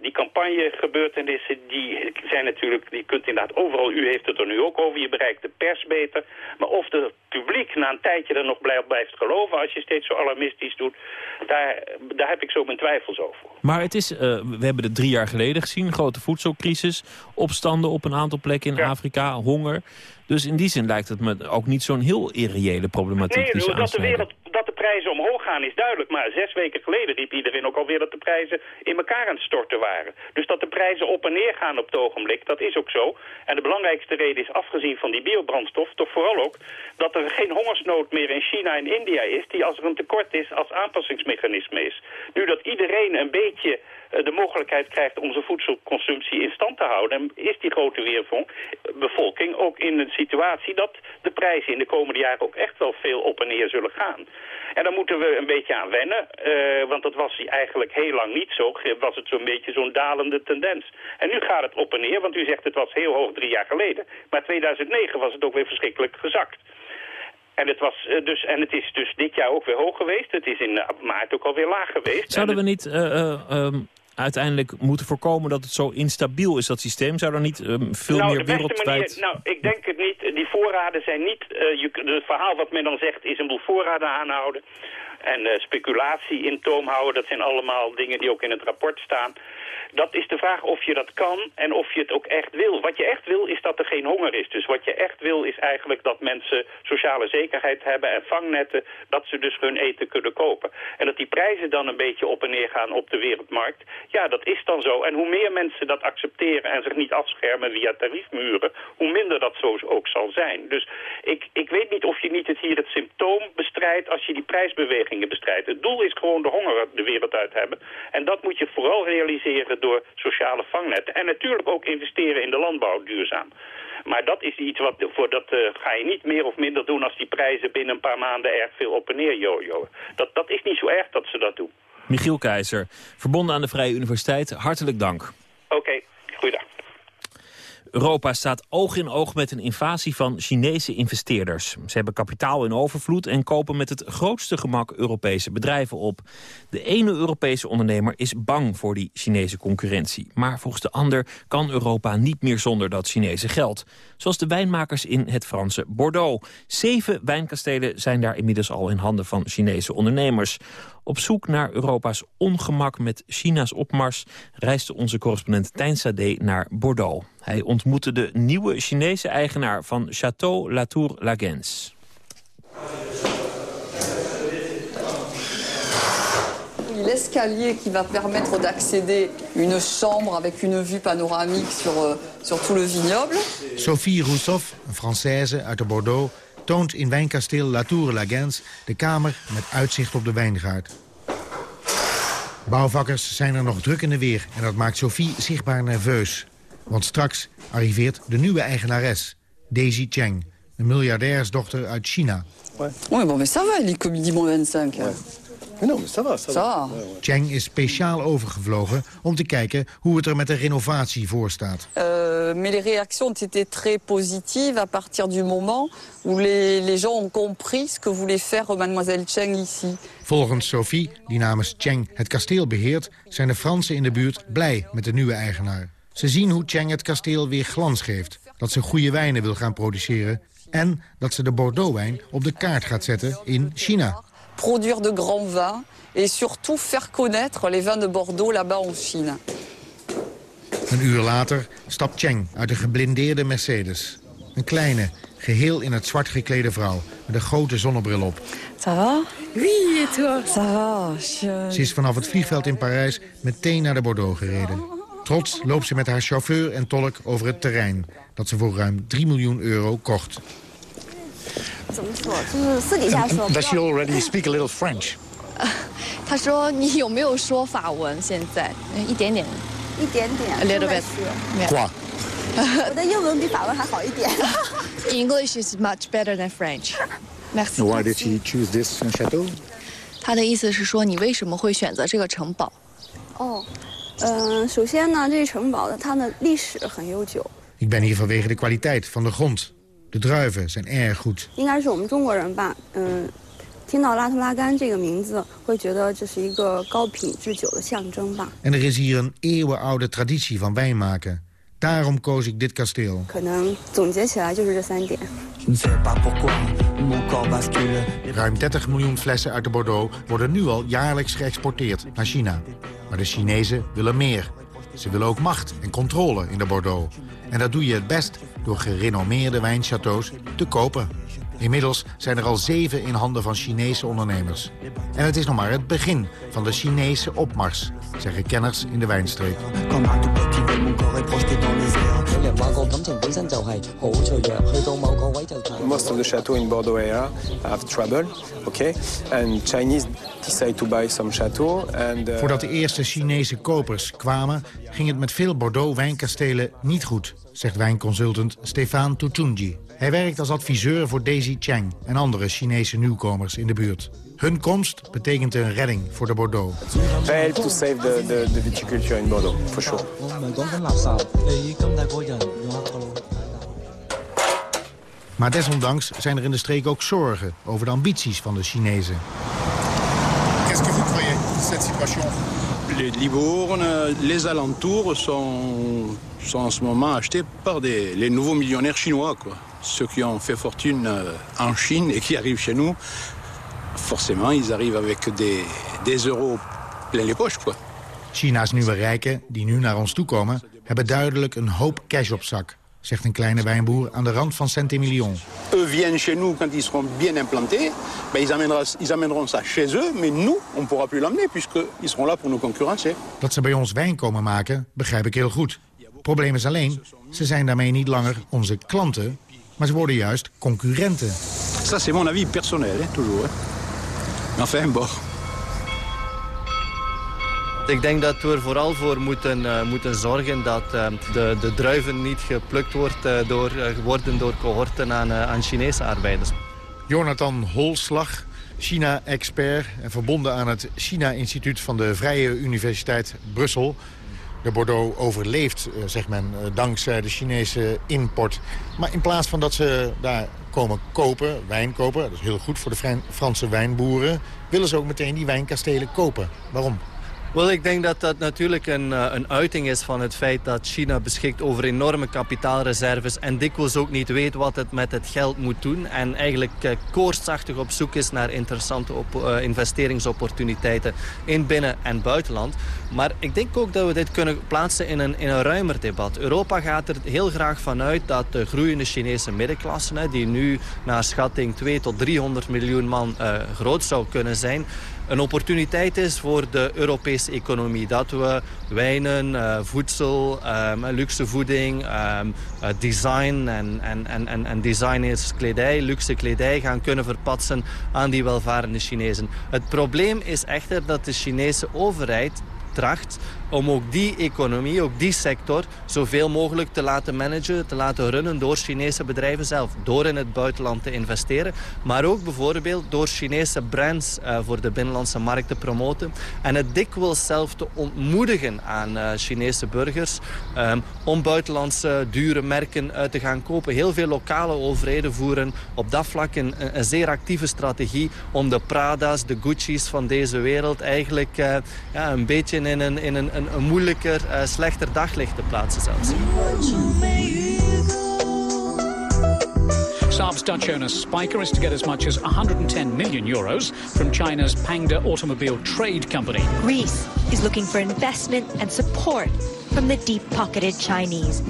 die campagnegebeurtenissen, die zijn natuurlijk, die kunt inderdaad overal, u heeft het er nu ook over, je bereikt de pers beter. Maar of het publiek na een tijdje er nog blij- blijft geloven als je steeds zo alarmistisch doet, daar, daar heb ik zo mijn twijfels over. Maar het is, eh, we hebben het drie jaar geleden gezien, grote voedselcrisis, opstanden op een aantal plekken in Afrika, honger. Dus in die zin lijkt het me ook niet zo'n heel irreële problematiek Nee, die ze dat de, wereld, dat de prijzen omhoog gaan is duidelijk. Maar zes weken geleden riep iedereen ook alweer dat de prijzen in elkaar aan het storten waren. Dus dat de prijzen op en neer gaan op het ogenblik, dat is ook zo. En de belangrijkste reden is, afgezien van die biobrandstof, toch vooral ook... dat er geen hongersnood meer in China en India is... die als er een tekort is, als aanpassingsmechanisme is. Nu dat iedereen een beetje eh, de mogelijkheid krijgt om zijn voedselconsumptie in stand te houden... is die grote weerbevolking ook in een situatie dat de prijzen in de komende jaren ook echt wel veel op en neer zullen gaan. En daar moeten we een beetje aan wennen, eh, want dat was eigenlijk heel lang niet zo. Was het zo'n beetje zo'n dalende tendens. En nu gaat het op en neer, want u zegt het was heel hoog drie jaar geleden. Maar 2009 was het ook weer verschrikkelijk gezakt. En het, was, eh, dus, en het is dus dit jaar ook weer hoog geweest. Het is in eh, maart ook alweer laag geweest. Zouden En we niet eh, eh, ehm, uiteindelijk moeten voorkomen dat het zo instabiel is, dat systeem? Zou er niet ehm, veel nou, meer de beste wereldwijd... manier, nou, ik denk het niet. Die voorraden zijn niet... eh, je, het verhaal wat men dan zegt is een boel voorraden aanhouden. En eh, speculatie in toom houden. Dat zijn allemaal dingen die ook in het rapport staan. Dat is de vraag of je dat kan en of je het ook echt wil. Wat je echt wil is dat er geen honger is. Dus wat je echt wil is eigenlijk dat mensen sociale zekerheid hebben en vangnetten. Dat ze dus hun eten kunnen kopen. En dat die prijzen dan een beetje op en neer gaan op de wereldmarkt. Ja, dat is dan zo. En hoe meer mensen dat accepteren en zich niet afschermen via tariefmuren... hoe minder dat zo ook zal zijn. Dus ik, ik weet niet of je niet het hier het symptoom bestrijdt als je die prijsbeweging bestrijden. Het doel is gewoon de honger de wereld uit hebben. En dat moet je vooral realiseren door sociale vangnetten. En natuurlijk ook investeren in de landbouw duurzaam. Maar dat is iets wat, voor dat uh, ga je niet meer of minder doen als die prijzen binnen een paar maanden erg veel op en neer jojo. Dat, dat is niet zo erg dat ze dat doen. Michiel Keizer, verbonden aan de Vrije Universiteit, hartelijk dank. Oké, okay, goeiedag. Europa staat oog in oog met een invasie van Chinese investeerders. Ze hebben kapitaal in overvloed en kopen met het grootste gemak Europese bedrijven op. De ene Europese ondernemer is bang voor die Chinese concurrentie. Maar volgens de ander kan Europa niet meer zonder dat Chinese geld. Zoals de wijnmakers in het Franse Bordeaux. Zeven wijnkastelen zijn daar inmiddels al in handen van Chinese ondernemers. Op zoek naar Europa's ongemak met China's opmars... reisde onze correspondent Tijn Sade naar Bordeaux. Hij ontmoette de nieuwe Chinese eigenaar van Château Latour Lagens. l'escalier qui va permettre d'accéder une chambre avec une vue panoramique sur, euh, sur tout le vignoble. Sophie Rousseff, een Française uit de Bordeaux, toont in wijnkasteel La Tour Lagens de kamer met uitzicht op de wijngaard. Bouwvakkers zijn er nog druk in de weer en dat maakt Sophie zichtbaar nerveus. Want straks arriveert de nieuwe eigenares, Daisy Cheng, een miljardairsdochter uit China. Oui, bon, mais ça va, elle est comme 25. Non, ça va, ça va. Cheng is speciaal overgevlogen om te kijken hoe het er met de renovatie voor staat. Uh, mais les réactions ont été très positives à partir du moment où les, les gens ont compris ce que voulait faire mademoiselle Cheng ici. Volgens Sophie, die namens Cheng het kasteel beheert, zijn de Fransen in de buurt blij met de nieuwe eigenaar. Ze zien hoe Cheng het kasteel weer glans geeft, dat ze goede wijnen wil gaan produceren en dat ze de Bordeaux-wijn op de kaart gaat zetten in China produire de grands vins et surtout faire connaître les vins de Bordeaux là-bas en Chine. Een uur later stapt Cheng uit een geblindeerde Mercedes. Een kleine, geheel in het zwart geklede vrouw met een grote zonnebril op. Ça va? Oui, et toi? Ça va. Ze is vanaf het vliegveld in Parijs meteen naar de Bordeaux gereden. Trots loopt ze met haar chauffeur en tolk over het terrein... dat ze voor ruim 3 miljoen euro kocht. 怎么说？就是私底下说。Does she already speak a little French？他说你有没有说法文？现在一点点，一点点，a little bit。Quoi？我的英文比法文还好一点。English is much better than French. Merci. Why did she choose this chateau？他的意思是说，你为什么会选择这个城堡？哦，嗯，首先呢，这个城堡的它的历史很悠久。Ik ben hier vanwege de kwaliteit van de grond. De druiven zijn erg goed. 应该是我们中国人吧，嗯，听到拉图拉干这个名字，会觉得这是一个高品质酒的象征吧。En er is hier een eeuwenoude traditie van wijn maken. Daarom koos ik dit kasteel. 可能总结起来就是这三点。Ruim 30 miljoen flessen uit de Bordeaux worden nu al jaarlijks geëxporteerd naar China. Maar de Chinezen willen meer. Ze willen ook macht en controle in de Bordeaux. En dat doe je het best door gerenommeerde wijnchateaus te kopen. Inmiddels zijn er al zeven in handen van Chinese ondernemers. En het is nog maar het begin van de Chinese opmars, zeggen kenners in de wijnstreek. Most of the chateaux in Bordeaux area have trouble, okay? And Chinese to buy some chateau and... Uh, Voordat de eerste Chinese kopers kwamen, ging het met veel Bordeaux wijnkastelen niet goed zegt wijnconsultant Stefan Tutunji. Hij werkt als adviseur voor Daisy Chang en andere Chinese nieuwkomers in de buurt. Hun komst betekent een redding voor de Bordeaux. Help to save the, the, the viticulture in Bordeaux, for sure. Maar desondanks zijn er in de streek ook zorgen over de ambities van de Chinezen. Cette situation? Les Libourne, les alentours sont sont en ce moment achetés par des, les nouveaux millionnaires chinois. Quoi. Ceux qui ont fait fortune euh, en Chine et qui arrivent chez nous, forcément, ils arrivent avec des, des euros plein les poches. Quoi. China's nieuwe rijken, die nu naar ons toe komen, hebben duidelijk een hoop cash op zak zegt een kleine wijnboer aan de rand van Saint-Emilion. Eux viennent chez nous quand ils seront bien implantés. Ben, ils, amèneront, ils amèneront ça chez eux, mais nous, on pourra plus l'emmener puisqu'ils seront là pour nous concurrencer. Dat ze bij ons wijn komen maken, begrijp ik heel goed. Probleem is alleen, ze zijn daarmee niet langer onze klanten, maar ze worden juist concurrenten. Ça c'est mon avis personnel, hein, toujours. Hein. Enfin, bon. Ik denk dat we er vooral voor moeten, uh, moeten zorgen dat uh, de, de druiven niet geplukt wordt, uh, door, worden door cohorten aan, aan Chinese arbeiders. Jonathan Holslag, China-expert en verbonden aan het China-instituut van de Vrije Universiteit Brussel. De Bordeaux overleeft, zegt men, dankzij de Chinese import. Maar in plaats van dat ze daar komen kopen, wijn kopen... dat is heel goed voor de Franse wijnboeren... willen ze ook meteen die wijnkastelen kopen. Waarom? Wel, ik denk dat dat natuurlijk een, uh, een uiting is van het feit dat China beschikt over enorme kapitaalreserves en dikwijls ook niet weet wat het met het geld moet doen en eigenlijk uh, koortsachtig op zoek is naar interessante op, uh, investeringsopportuniteiten in binnen- en buitenland. Maar ik denk ook dat we dit kunnen plaatsen in een, in een ruimer debat. Europa gaat er heel graag vanuit dat de groeiende Chinese middenklasse, die nu naar schatting 2 tot 300 miljoen man groot zou kunnen zijn, een opportuniteit is voor de Europese economie. Dat we wijnen, uh, voedsel, um, luxe voeding, um, uh, design en, en, en, en kledij, luxe kledij gaan kunnen verpatsen aan die welvarende Chinezen. Het probleem is echter dat de Chinese overheid tracht om ook die economie, ook die sector... zoveel mogelijk te laten managen, te laten runnen door Chinese bedrijven zelf. Door in het buitenland te investeren. Maar ook bijvoorbeeld door Chinese brands uh, voor de binnenlandse markt te promoten. En het dikwijls zelf te ontmoedigen aan uh, Chinese burgers... Um, om buitenlandse dure merken uh, te gaan kopen. Heel veel lokale overheden voeren op dat vlak een, een zeer actieve strategie... om de Prada's, de Gucci's van deze wereld eigenlijk ja, een beetje in in een, een, een moeilijker, uh, slechter daglicht te plaatsen zelfs. Saab's Dutch owner Spiker is to get as much as 110 million euros from China's Pangda Automobile Trade Company. Greece is looking for investment and support from the deep-pocketed Chinese.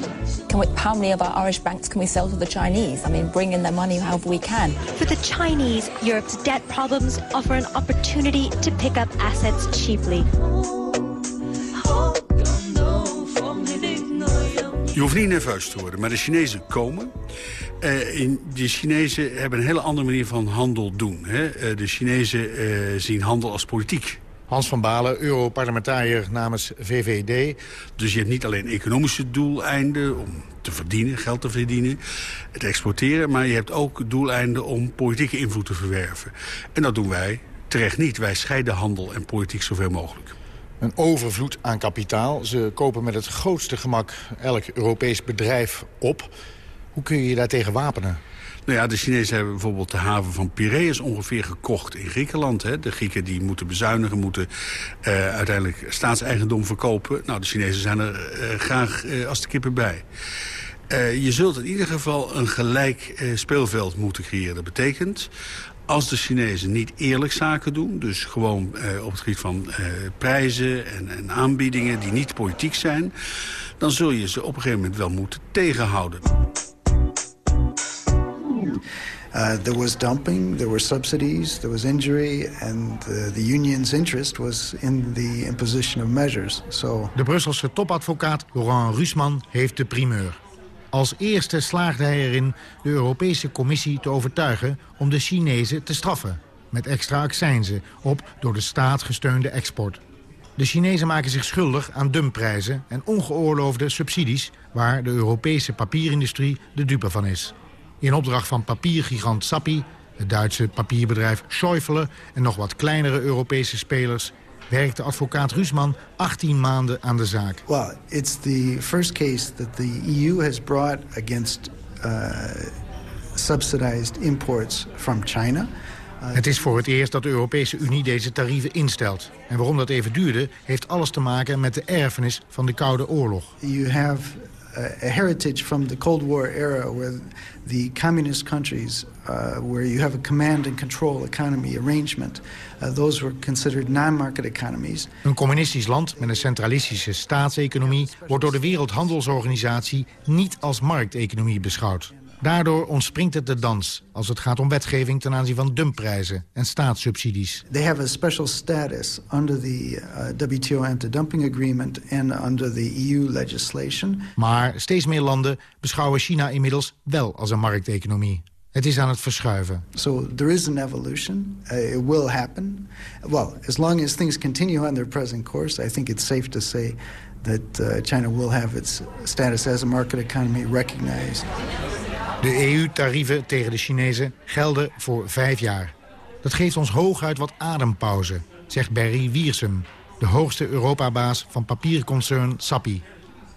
Can we, how many of our Irish banks can we sell to the Chinese? I mean, bring in their money however we can. For the Chinese, Europe's debt problems offer an opportunity to pick up assets cheaply. Je hoeft niet nerveus te worden, maar de Chinezen komen. Uh, in, de Chinezen hebben een hele andere manier van handel doen. Hè? Uh, de Chinezen uh, zien handel als politiek. Hans van Balen, Europarlementariër namens VVD. Dus je hebt niet alleen economische doeleinden om te verdienen, geld te verdienen, te exporteren... maar je hebt ook doeleinden om politieke invloed te verwerven. En dat doen wij terecht niet. Wij scheiden handel en politiek zoveel mogelijk. Een overvloed aan kapitaal. Ze kopen met het grootste gemak elk Europees bedrijf op. Hoe kun je je daartegen wapenen? Nou ja, de Chinezen hebben bijvoorbeeld de haven van Piraeus ongeveer gekocht in Griekenland. Hè. De Grieken die moeten bezuinigen, moeten uh, uiteindelijk staatseigendom verkopen. Nou, de Chinezen zijn er uh, graag uh, als de kippen bij. je zult in ieder geval een gelijk speelveld moeten creëren. Dat betekent, als de Chinezen niet eerlijk zaken doen... dus gewoon eh, op het gebied van eh, prijzen en, en, aanbiedingen die niet politiek zijn... dan zul je ze op een gegeven moment wel moeten tegenhouden. Uh, there was dumping, there were subsidies, there was injury... and the, the union's interest was in the imposition of measures. So... De Brusselse topadvocaat Laurent Rusman heeft de primeur. Als eerste slaagde hij erin de Europese Commissie te overtuigen om de Chinezen te straffen. Met extra accijnzen op door de staat gesteunde export. De Chinezen maken zich schuldig aan dumpprijzen en ongeoorloofde subsidies... waar de Europese papierindustrie de dupe van is. In opdracht van papiergigant Sappi, het Duitse papierbedrijf Schäufele... en nog wat kleinere Europese spelers werkte advocaat Rusman 18 maanden aan de zaak. Well, it's the first case that the EU has brought against uh, subsidized imports from China. Uh, het is voor het eerst dat de Europese Unie deze tarieven instelt. En waarom dat even duurde, heeft alles te maken met de erfenis van de Koude Oorlog. You have a heritage from the Cold War era where the communist countries, uh, where you have a command and control economy arrangement, uh, those were considered non-market economies. Een communistisch land met een centralistische staatseconomie wordt door de Wereldhandelsorganisatie niet als markteconomie beschouwd. Daardoor ontspringt het de dans als het gaat om wetgeving ten aanzien van dumpprijzen en staatssubsidies. They have a special status under the uh, WTO anti-dumping agreement and under the EU legislation. Maar steeds meer landen beschouwen China inmiddels wel als een markteconomie. Het is aan het verschuiven. So there is an evolution. Uh, it will happen. Well, as long as things continue on their present course, I think it's safe to say that uh, China will have its status as a market economy recognized. De EU-tarieven tegen de Chinezen gelden voor vijf jaar. Dat geeft ons hooguit wat adempauze, zegt Barry Wiersum... de hoogste Europabaas van papierconcern Sappi.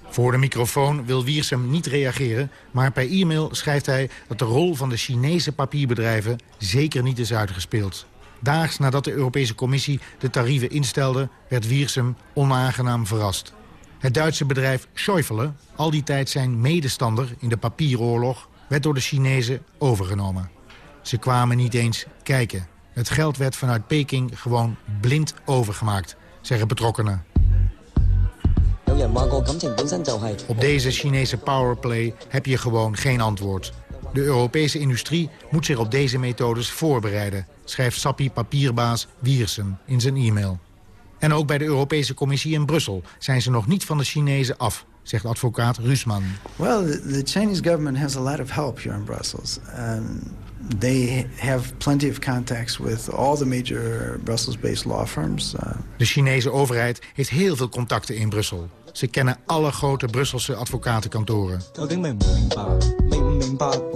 Voor de microfoon wil Wiersum niet reageren... maar per e-mail schrijft hij dat de rol van de Chinese papierbedrijven... zeker niet is uitgespeeld. Daags nadat de Europese Commissie de tarieven instelde... werd Wiersum onaangenaam verrast. Het Duitse bedrijf Schäufele, al die tijd zijn medestander in de papieroorlog... werd door de Chinezen overgenomen. Ze kwamen niet eens kijken. Het geld werd vanuit Peking gewoon blind overgemaakt, zeggen betrokkenen. Op deze Chinese powerplay heb je gewoon geen antwoord. De Europese industrie moet zich op deze methodes voorbereiden... schrijft Sappi papierbaas Wiersen in zijn e-mail. En ook bij de Europese Commissie in Brussel zijn ze nog niet van de Chinezen af zegt advocaat Rusman. Well, the Chinese government has a lot of help here in Brussels. Um, they have plenty of contacts with all the major Brussels-based law firms. Uh, de Chinese overheid heeft heel veel contacten in Brussel. Ze kennen alle grote Brusselse advocatenkantoren.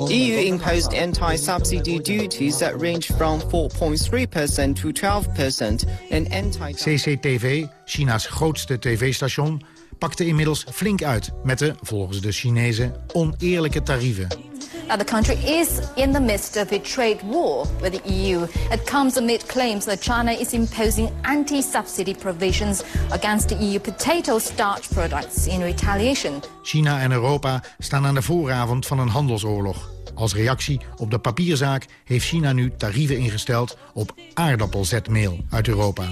EU imposed anti-subsidy duties that range from 4.3% to 12% and anti CCTV, China's grootste tv-station, pakte inmiddels flink uit met de, volgens de Chinezen, oneerlijke tarieven. Now, the country is in the midst of a trade war with the EU. It comes amid claims that China is imposing anti-subsidy provisions against the EU potato starch products in retaliation. China en Europa staan aan de vooravond van een handelsoorlog. Als reactie op de papierzaak heeft China nu tarieven ingesteld op aardappelzetmeel uit Europa.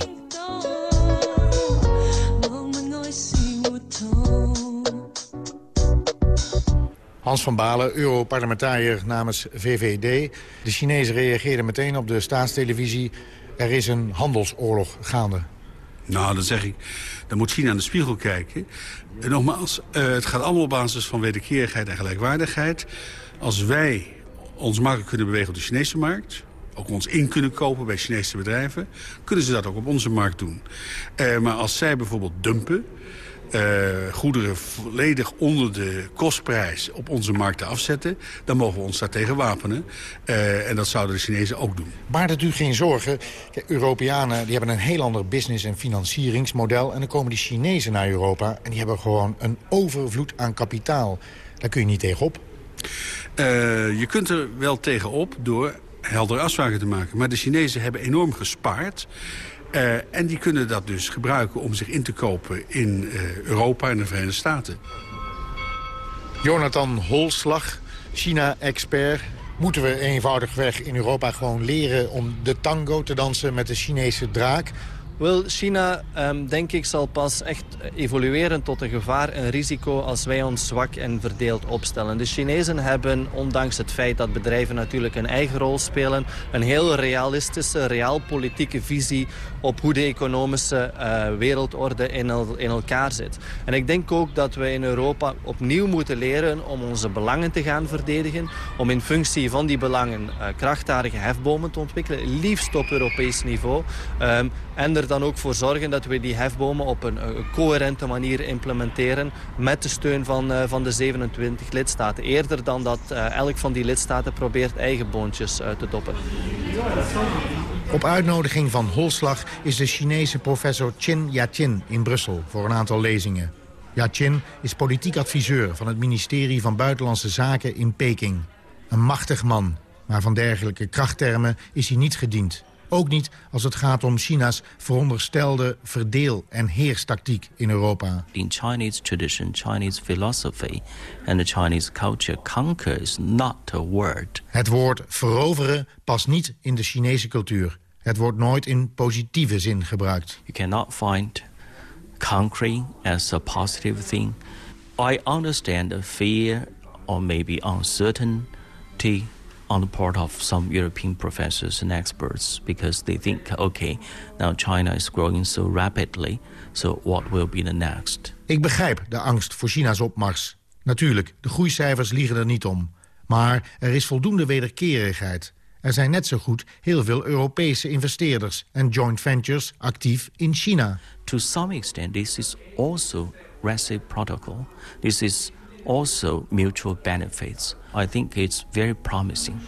Hans van Balen, Europarlementariër namens VVD. De Chinezen reageerden meteen op de staatstelevisie. Er is een handelsoorlog gaande. Nou, dan zeg ik, dan moet China aan de spiegel kijken. En nogmaals, uh, het gaat allemaal op basis van wederkerigheid en gelijkwaardigheid. Als wij ons makkelijk kunnen bewegen op de Chinese markt... ook ons in kunnen kopen bij Chinese bedrijven... kunnen ze dat ook op onze markt doen. Uh, maar als zij bijvoorbeeld dumpen goederen volledig onder de kostprijs op onze markten afzetten... dan mogen we ons daartegen wapenen. Uh, en dat zouden de Chinezen ook doen. Maar dat u geen zorgen. Europeanen die hebben een heel ander business- en financieringsmodel... en dan komen die Chinezen naar Europa en die hebben gewoon een overvloed aan kapitaal. Daar kun je niet tegenop. Uh, je kunt er wel tegenop door heldere afspraken te maken. Maar de Chinezen hebben enorm gespaard... Uh, en die kunnen dat dus gebruiken om zich in te kopen in uh, Europa en de Verenigde Staten. Jonathan Holslag, China-expert. Moeten we eenvoudigweg in Europa gewoon leren om de tango te dansen met de Chinese draak? Wel, China, um, denk ik, zal pas echt evolueren tot een gevaar, een risico... als wij ons zwak en verdeeld opstellen. De Chinezen hebben, ondanks het feit dat bedrijven natuurlijk een eigen rol spelen... een heel realistische, realpolitieke visie op hoe de economische uh, wereldorde in, in elkaar zit. En ik denk ook dat we in Europa opnieuw moeten leren om onze belangen te gaan verdedigen... om in functie van die belangen uh, krachtdadige hefbomen te ontwikkelen, liefst op Europees niveau... Um, en er dan ook voor zorgen dat we die hefbomen op een, een coherente manier implementeren... met de steun van, van de 27 lidstaten. Eerder dan dat elk van die lidstaten probeert eigen boontjes te doppen. Op uitnodiging van Holslag is de Chinese professor Chin Yachin in Brussel voor een aantal lezingen. Yachin is politiek adviseur van het ministerie van Buitenlandse Zaken in Peking. Een machtig man, maar van dergelijke krachttermen is hij niet gediend. Ook niet als het gaat om China's veronderstelde verdeel- en heerstactiek in Europa. In Chinese tradition, Chinese philosophy and the Chinese culture, conquer is not a word. Het woord veroveren past niet in de Chinese cultuur. Het wordt nooit in positieve zin gebruikt. You cannot find conquering as a positive thing. I understand the fear or maybe uncertainty on the part of some European professors and experts because they think, okay, now China is growing so rapidly, so what will be the next? Ik begrijp de angst voor China's opmars. Natuurlijk, de groeicijfers liegen er niet om. Maar er is voldoende wederkerigheid. Er zijn net zo goed heel veel Europese investeerders en joint ventures actief in China. To some extent, this is also reciprocal. This is also mutual benefits. I think it's very promising.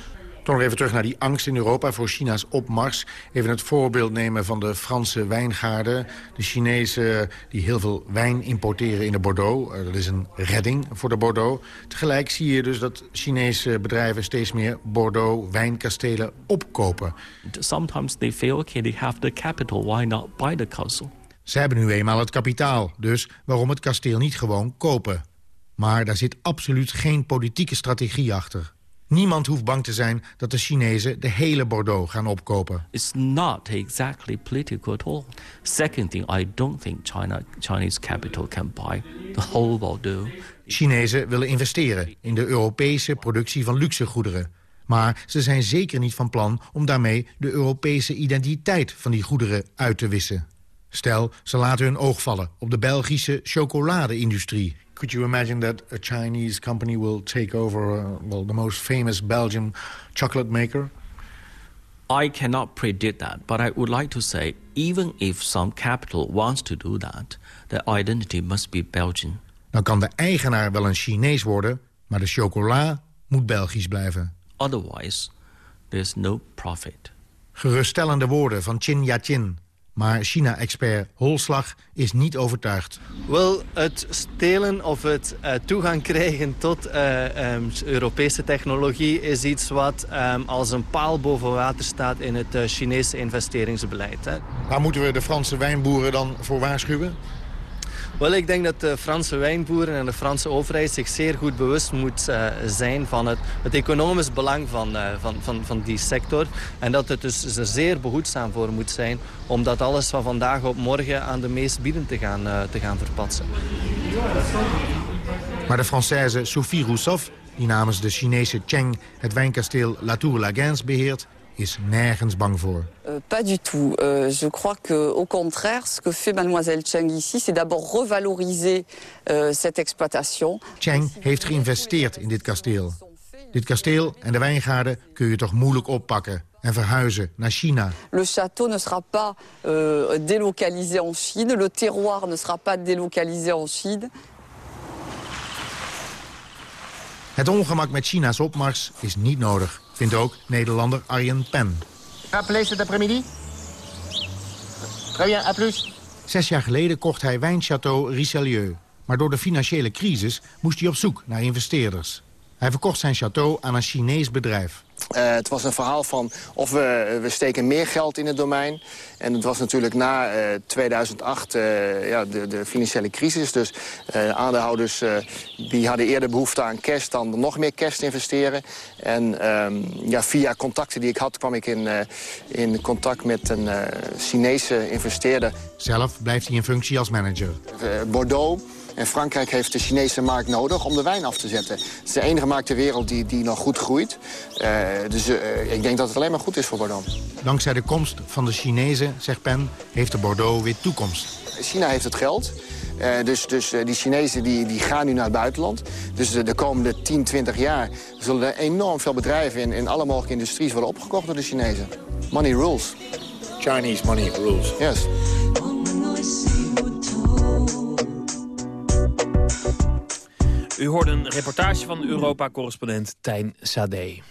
Toch nog even terug naar die angst in Europa voor China's opmars. Even het voorbeeld nemen van de Franse wijngaarden. De Chinezen die heel veel wijn importeren in de Bordeaux. Eh, dat is een redding voor de Bordeaux. Tegelijk zie je dus dat Chinese bedrijven steeds meer Bordeaux wijnkastelen opkopen. Sometimes they feel, okay, they have the capital, why not buy the castle? Ze hebben nu eenmaal het kapitaal, dus waarom het kasteel niet gewoon kopen? Maar daar zit absoluut geen politieke strategie achter. Niemand hoeft bang te zijn dat de Chinezen de hele Bordeaux gaan opkopen. It's not exactly political at all. Second thing, I don't think China, Chinese capital can buy the whole Bordeaux. Chinezen willen investeren in de Europese productie van luxegoederen. Maar ze zijn zeker niet van plan om daarmee de Europese identiteit van die goederen uit te wissen. Stel, ze laten hun oog vallen op de Belgische chocolade-industrie. Could you imagine that a Chinese company will take over uh, well, the most famous Belgian chocolate maker? I cannot predict that, but I would like to say, even if some capital wants to do that, the identity must be Belgian. Dan kan de eigenaar wel een Chinees worden, maar de chocola moet Belgisch blijven. Otherwise, there's no profit. Geruststellende woorden van Chin Ya-chin, maar China-expert Holslag is niet overtuigd. Wel, het stelen of het uh, toegang krijgen tot uh, um, Europese technologie... is iets wat um, als een paal boven water staat in het uh, Chinese investeringsbeleid. Hè. Waar moeten we de Franse wijnboeren dan voor waarschuwen? Wel, ik denk dat de Franse wijnboeren en de Franse overheid zich zeer goed bewust moet uh, zijn van het, het economisch belang van, uh, van, van, van die sector. En dat het dus er zeer behoedzaam voor moet zijn om dat alles van vandaag op morgen aan de meest bieden te gaan, uh, te gaan verpatsen. Maar de Française Sophie Rousseff, die namens de Chinese Cheng het wijnkasteel La Tour-Lagaens beheert, is nergens bang voor. Euh, pas du tout. Euh, je crois que, au contraire, ce que fait Mademoiselle Cheng ici, c'est d'abord revaloriser euh, cette exploitation. Cheng heeft geïnvesteerd in dit kasteel. Dit kasteel en de wijngaarden kun je toch moeilijk oppakken en verhuizen naar China. Le château ne sera pas euh, délocalisé en Chine, le terroir ne sera pas délocalisé en Chine. Het ongemak met China's opmars is niet nodig, vindt ook Nederlander Arjen Pen. Rappelez cet après-midi. Très bien, à plus. Zes jaar geleden kocht hij wijnchâteau Richelieu. Maar door de financiële crisis moest hij op zoek naar investeerders. Hij verkocht zijn château aan een Chinees bedrijf. Uh, het was een verhaal van of we, we steken meer geld in het domein. En het was natuurlijk na uh, 2008 uh, ja, de, de, financiële crisis. Dus aandeelhouders die hadden eerder behoefte aan cash dan nog meer cash te investeren. En um, ja, via contacten die ik had kwam ik in, in contact met een Chinese investeerder. Zelf blijft hij in functie als manager. Bordeaux. En Frankrijk heeft de Chinese markt nodig om de wijn af te zetten. Het is de enige markt ter wereld die, die nog goed groeit. Uh, dus uh, ik denk dat het alleen maar goed is voor Bordeaux. Dankzij de komst van de Chinezen, zegt Pen, heeft de Bordeaux weer toekomst. China heeft het geld. Uh, dus dus die Chinezen die, die gaan nu naar het buitenland. Dus de, de komende 10, 20 jaar zullen er enorm veel bedrijven... in, in alle mogelijke industries worden opgekocht door de Chinezen. Money rules. Chinese money rules. Yes. U hoorde een reportage van Europa-correspondent Tijn Sade.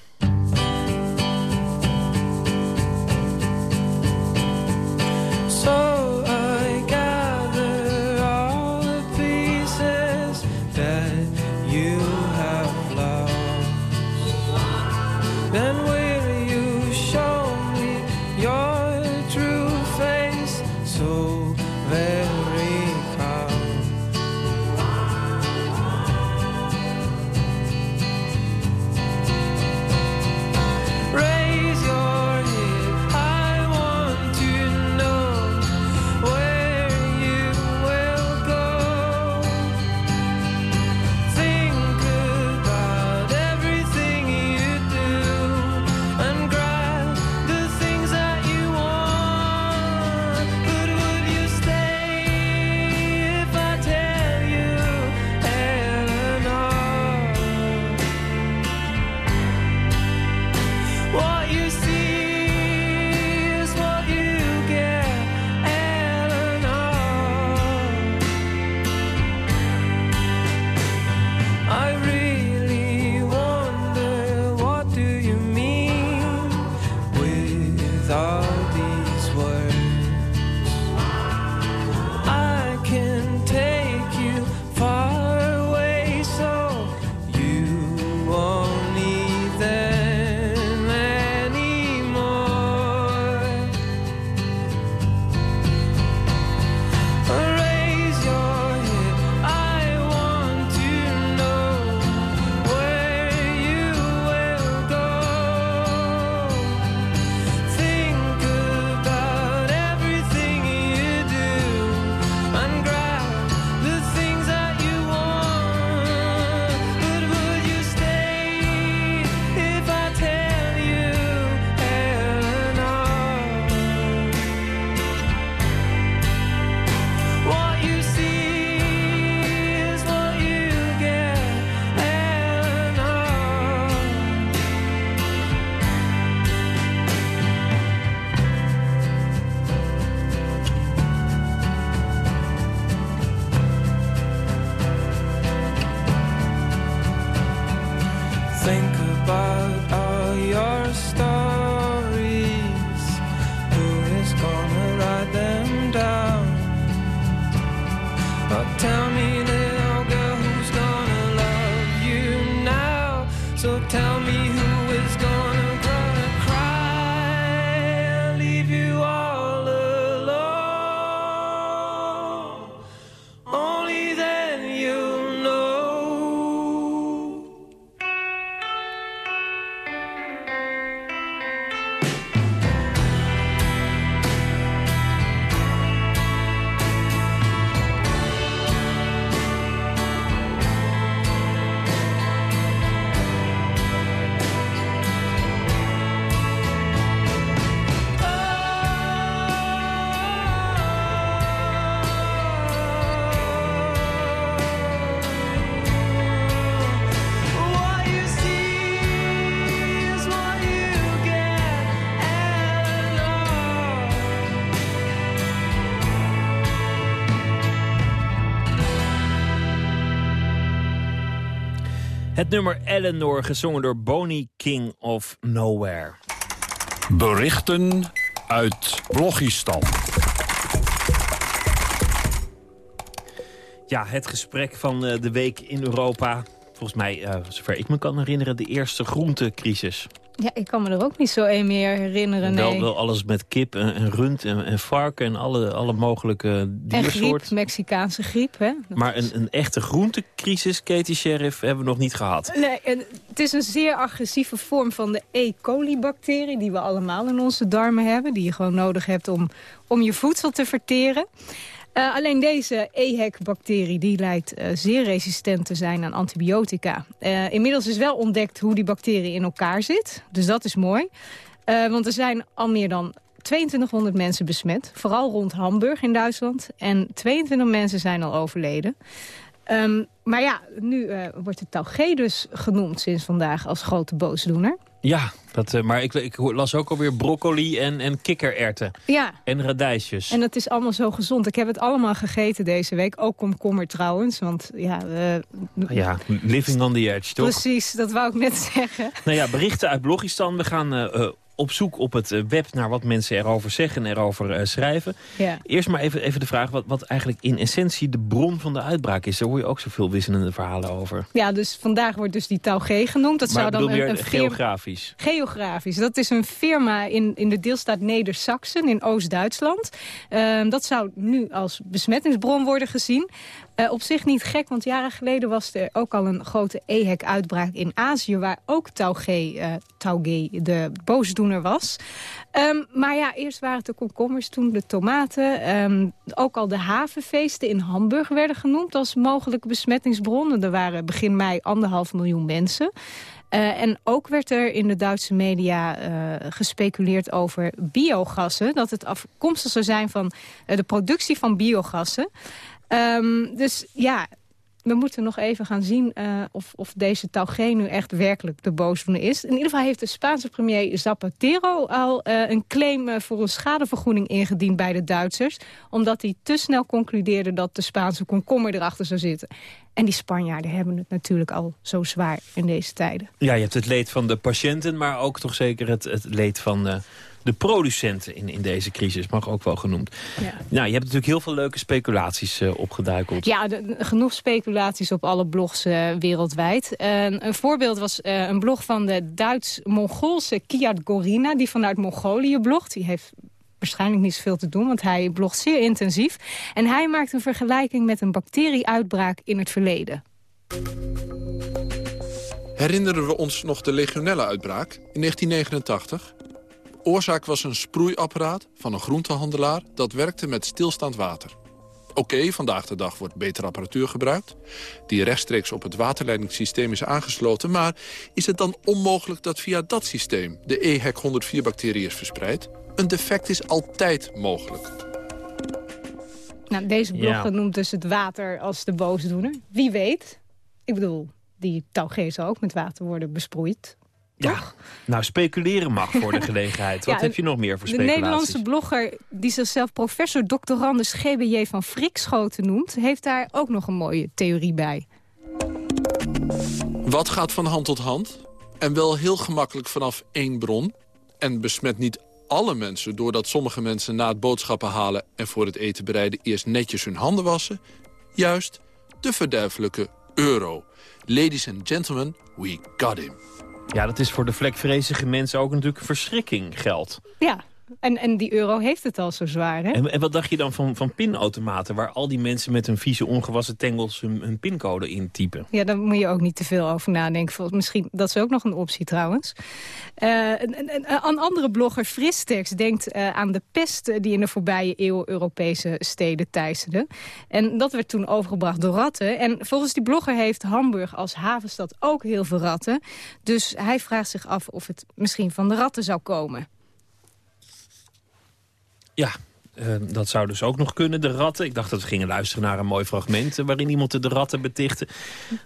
Het nummer Eleanor, gezongen door Boney King of Nowhere. Berichten uit Blochistan. Ja, het gesprek van eh, de week in Europa. Volgens mij, eh, zover ik me kan herinneren, de eerste groentecrisis. Ja, ik kan me er ook niet zo een meer herinneren, Wel, nee. wel alles met kip en, en rund en, en varken en alle, alle mogelijke en diersoorten. griep, Mexicaanse griep, hè? Maar een, een echte groentecrisis, Katie Sheriff, hebben we nog niet gehad. Nee, en het is een zeer agressieve vorm van de E. coli-bacterie... die we allemaal in onze darmen hebben. Die je gewoon nodig hebt om, om je voedsel te verteren. Eh, alleen deze EHEC-bacterie die lijkt eh, zeer resistent te zijn aan antibiotica. Eh, inmiddels is wel ontdekt hoe die bacterie in elkaar zit. Dus dat is mooi. Want er zijn al meer dan 2200 mensen besmet. Vooral rond Hamburg in Duitsland. En 22 mensen zijn al overleden. Ehm, maar ja, nu wordt de taugé dus genoemd sinds vandaag als grote boosdoener. Ja, dat, eh, maar ik, ik las ook alweer broccoli en, en kikkererwten. Ja, En radijsjes. en het is allemaal zo gezond. Ik heb het allemaal gegeten deze week. Ook komkommer trouwens. Want ja, eh, Ja, living on the edge, toch? precies, dat wou ik net zeggen. Nou ja, berichten uit Blogistan. We gaan eh, op zoek op het eh, web naar wat mensen erover zeggen en erover eh, schrijven. Ja. Eerst maar even, even de vraag wat, wat eigenlijk in essentie de bron van de uitbraak is. Daar hoor je ook zoveel wisselende verhalen over. Ja, dus vandaag wordt dus die taugé genoemd. Dat maar zou dan een, een geografisch. Geografisch. Dat is een firma in, in de deelstaat Neder-Saxen in Oost-Duitsland. Ehm, dat zou nu als besmettingsbron worden gezien. Eh, op zich niet gek, want jaren geleden was er ook al een grote EHEC-uitbraak in Azië... waar ook Taugé, eh, Taugé de boosdoener was. Ehm, maar ja, eerst waren het de komkommers, toen de tomaten. Ehm, ook al de havenfeesten in Hamburg werden genoemd als mogelijke besmettingsbron. Er waren begin mei anderhalf miljoen mensen. Eh, en ook werd er in de Duitse media gespeculeerd over biogassen. Dat het afkomstig zou zijn van de productie van biogassen. Ehm, dus ja, we moeten nog even gaan zien eh, of, of deze Taugé nu echt werkelijk de boosdoener is. In ieder geval heeft de Spaanse premier Zapatero al eh, een claim eh, voor een schadevergoeding ingediend bij de Duitsers. Omdat hij te snel concludeerde dat de Spaanse komkommer erachter zou zitten. En die Spanjaarden hebben het natuurlijk al zo zwaar in deze tijden. Ja, je hebt het leed van de patiënten, maar ook toch zeker het, het leed van de producenten in, in deze crisis. Mag ook wel genoemd. Ja. Nou, je hebt natuurlijk heel veel leuke speculaties eh, opgeduikeld. Ja, de- genoeg speculaties op alle blogs eh, wereldwijd. Eh, een voorbeeld was eh, een blog van de Duits-Mongoolse Kiat Gorina... die vanuit Mongolië blogt. Die heeft waarschijnlijk niet zoveel te doen, want hij blogt zeer intensief. En hij maakt een vergelijking met een bacterieuitbraak in het verleden. Herinneren we ons nog de legionella-uitbraak in 1989? Oorzaak was een sproeiapparaat van een groentehandelaar... dat werkte met stilstaand water. Oké, vandaag de dag wordt betere apparatuur gebruikt... die rechtstreeks op het waterleidingssysteem is aangesloten... maar is het dan onmogelijk dat via dat systeem... de E EHEC 104-bacterie is verspreid? Een defect is altijd mogelijk. Nou, deze blogger Ja. noemt dus het water als de boosdoener. Wie weet. Ik bedoel, die Taugé zal ook met water worden besproeid. Ja, nou speculeren mag voor de gelegenheid. Wat Ja, heb je nog meer voor De speculaties? Nederlandse blogger die zichzelf professor doctorandus GBJ van Frikschoten noemt... heeft daar ook nog een mooie theorie bij. Wat gaat van hand tot hand? En wel heel gemakkelijk vanaf één bron. En besmet niet alle mensen doordat sommige mensen na het boodschappen halen... en voor het eten bereiden eerst netjes hun handen wassen. Juist, de verderfelijke euro. Ladies and gentlemen, we got him. Ja, dat is voor de vlekvrezige mensen ook natuurlijk verschrikking geld. Ja, en, en die euro heeft het al zo zwaar, hè? En, en wat dacht je dan van, van pinautomaten... waar al die mensen met hun vieze ongewassen tengels hun, hun pincode intypen? Ja, daar moet je ook niet te veel over nadenken. Misschien, dat is ook nog een optie trouwens. Eh, een, een, een, een andere blogger, Fristex, denkt eh, aan de pest... die in de voorbije eeuw Europese steden teisterde. En dat werd toen overgebracht door ratten. En volgens die blogger heeft Hamburg als havenstad ook heel veel ratten. Dus hij vraagt zich af of het misschien van de ratten zou komen. Ja, eh, dat zou dus ook nog kunnen, de ratten. Ik dacht dat we gingen luisteren naar een mooi fragment... eh, waarin iemand de ratten betichtte.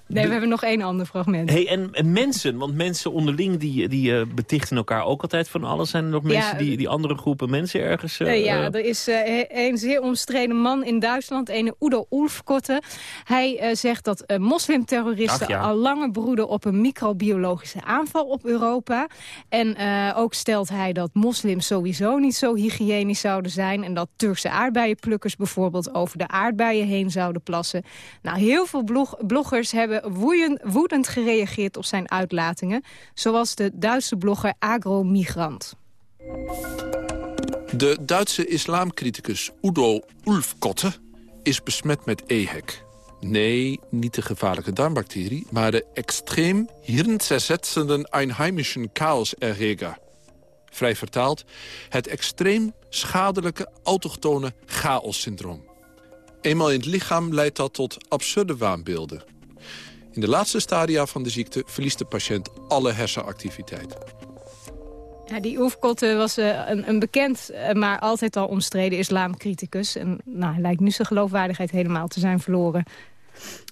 Nee, we hebben nog één ander fragment. Hey, en, en mensen, want mensen onderling die, die eh, betichten elkaar ook altijd van alles. Zijn er nog Ja, mensen die, die andere groepen mensen ergens... ja, er is een zeer omstreden man in Duitsland, een Udo Ulfkotte. Hij zegt dat moslimterroristen Ach, ja. al langer broeden op een microbiologische aanval op Europa. En ook stelt hij dat moslims sowieso niet zo hygiënisch zouden zijn... en dat Turkse aardbeienplukkers bijvoorbeeld over de aardbeien heen zouden plassen. Nou, heel veel blog- bloggers hebben woeien- woedend gereageerd op zijn uitlatingen. Zoals de Duitse blogger Agromigrant. De Duitse islamcriticus Udo Ulfkotte is besmet met EHEC. Nee, niet de gevaarlijke darmbacterie, maar de extreem hirnzersetzenden einheimischen chaoserreger. Vrij vertaald, het extreem schadelijke autochtone chaos-syndroom. Eenmaal in het lichaam leidt dat tot absurde waanbeelden. In de laatste stadia van de ziekte verliest de patiënt alle hersenactiviteit. Ja, die Oefkotte was eh, een, een bekend, eh, maar altijd al omstreden islamcriticus. En nou, hij lijkt nu zijn geloofwaardigheid helemaal te zijn verloren.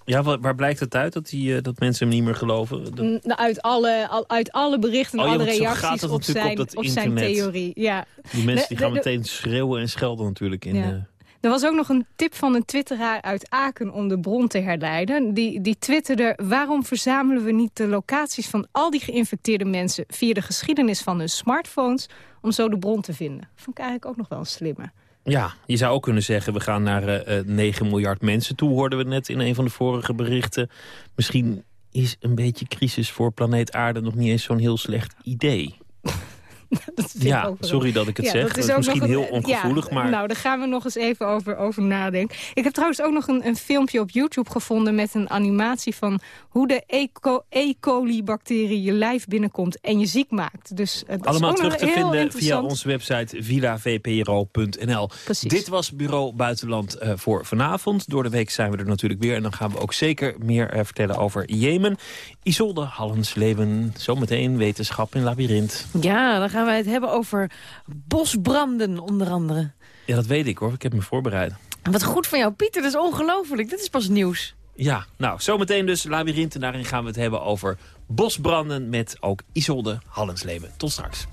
Ja, waar, blijkt het uit dat, die, eh, dat mensen hem niet meer geloven? N- nou, uit, alle, al- uit alle berichten en Oh alle reacties op natuurlijk zijn, op zijn theorie. Ja. Die mensen De- die gaan de- meteen schreeuwen en schelden natuurlijk. In, Ja. Er was ook nog een tip van een twitteraar uit Aken om de bron te herleiden. Die, die twitterde, waarom verzamelen we niet de locaties van al die geïnfecteerde mensen... via de geschiedenis van hun smartphones, om zo de bron te vinden. Vond ik eigenlijk ook nog wel een slimme. Ja, je zou ook kunnen zeggen, we gaan naar eh, eh, 9 miljard mensen toe... hoorden we net in een van de vorige berichten. Misschien is een beetje crisis voor planeet aarde nog niet eens zo'n heel slecht idee. vind ik ja, sorry dat ik het Ja, zeg. Dat is, ook misschien nog een- heel ongevoelig, ja, maar... Nou, daar gaan we nog eens even over, over nadenken. Ik heb trouwens ook nog een, een filmpje op YouTube gevonden... met een animatie van hoe de E. co- E. coli-bacterie je lijf binnenkomt... en je ziek maakt. Dus, eh, dat is Allemaal ook terug nog te vinden via onze website villavpro.nl. Dit was Bureau Buitenland eh, voor vanavond. Door de week zijn we er natuurlijk weer. En dan gaan we ook zeker meer eh, vertellen over Jemen. Isolde Hallensleven, zometeen wetenschap in Labyrinth. Ja, dan gaan wij het hebben over bosbranden onder andere. Ja, dat weet ik hoor. Ik heb me voorbereid. Wat goed van jou, Pieter. Dat is ongelooflijk. Dit is pas nieuws. Ja, nou, zometeen dus Labyrinth. En daarin gaan we het hebben over bosbranden met ook Isolde Hallensleven. Tot straks.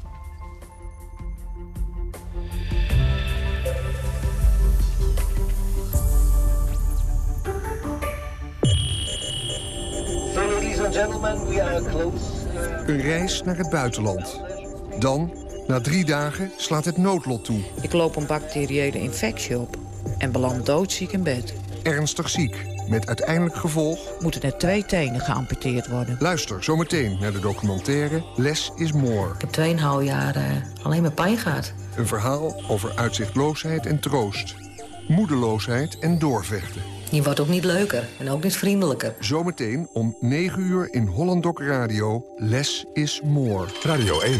Een reis naar het buitenland. Dan, na drie dagen, slaat het noodlot toe. Ik loop een bacteriële infectie op en beland doodziek in bed. Ernstig ziek, met uiteindelijk gevolg... Moeten er twee tenen geamputeerd worden. Luister zometeen naar de documentaire Less is More. Ik heb 2,5 jaar alleen maar pijn gehad. Een verhaal over uitzichtloosheid en troost. Moedeloosheid en doorvechten. Die wordt ook niet leuker en ook niet vriendelijker. Zometeen om 9 uur in Holland Doc Radio. Less is More. Radio 1.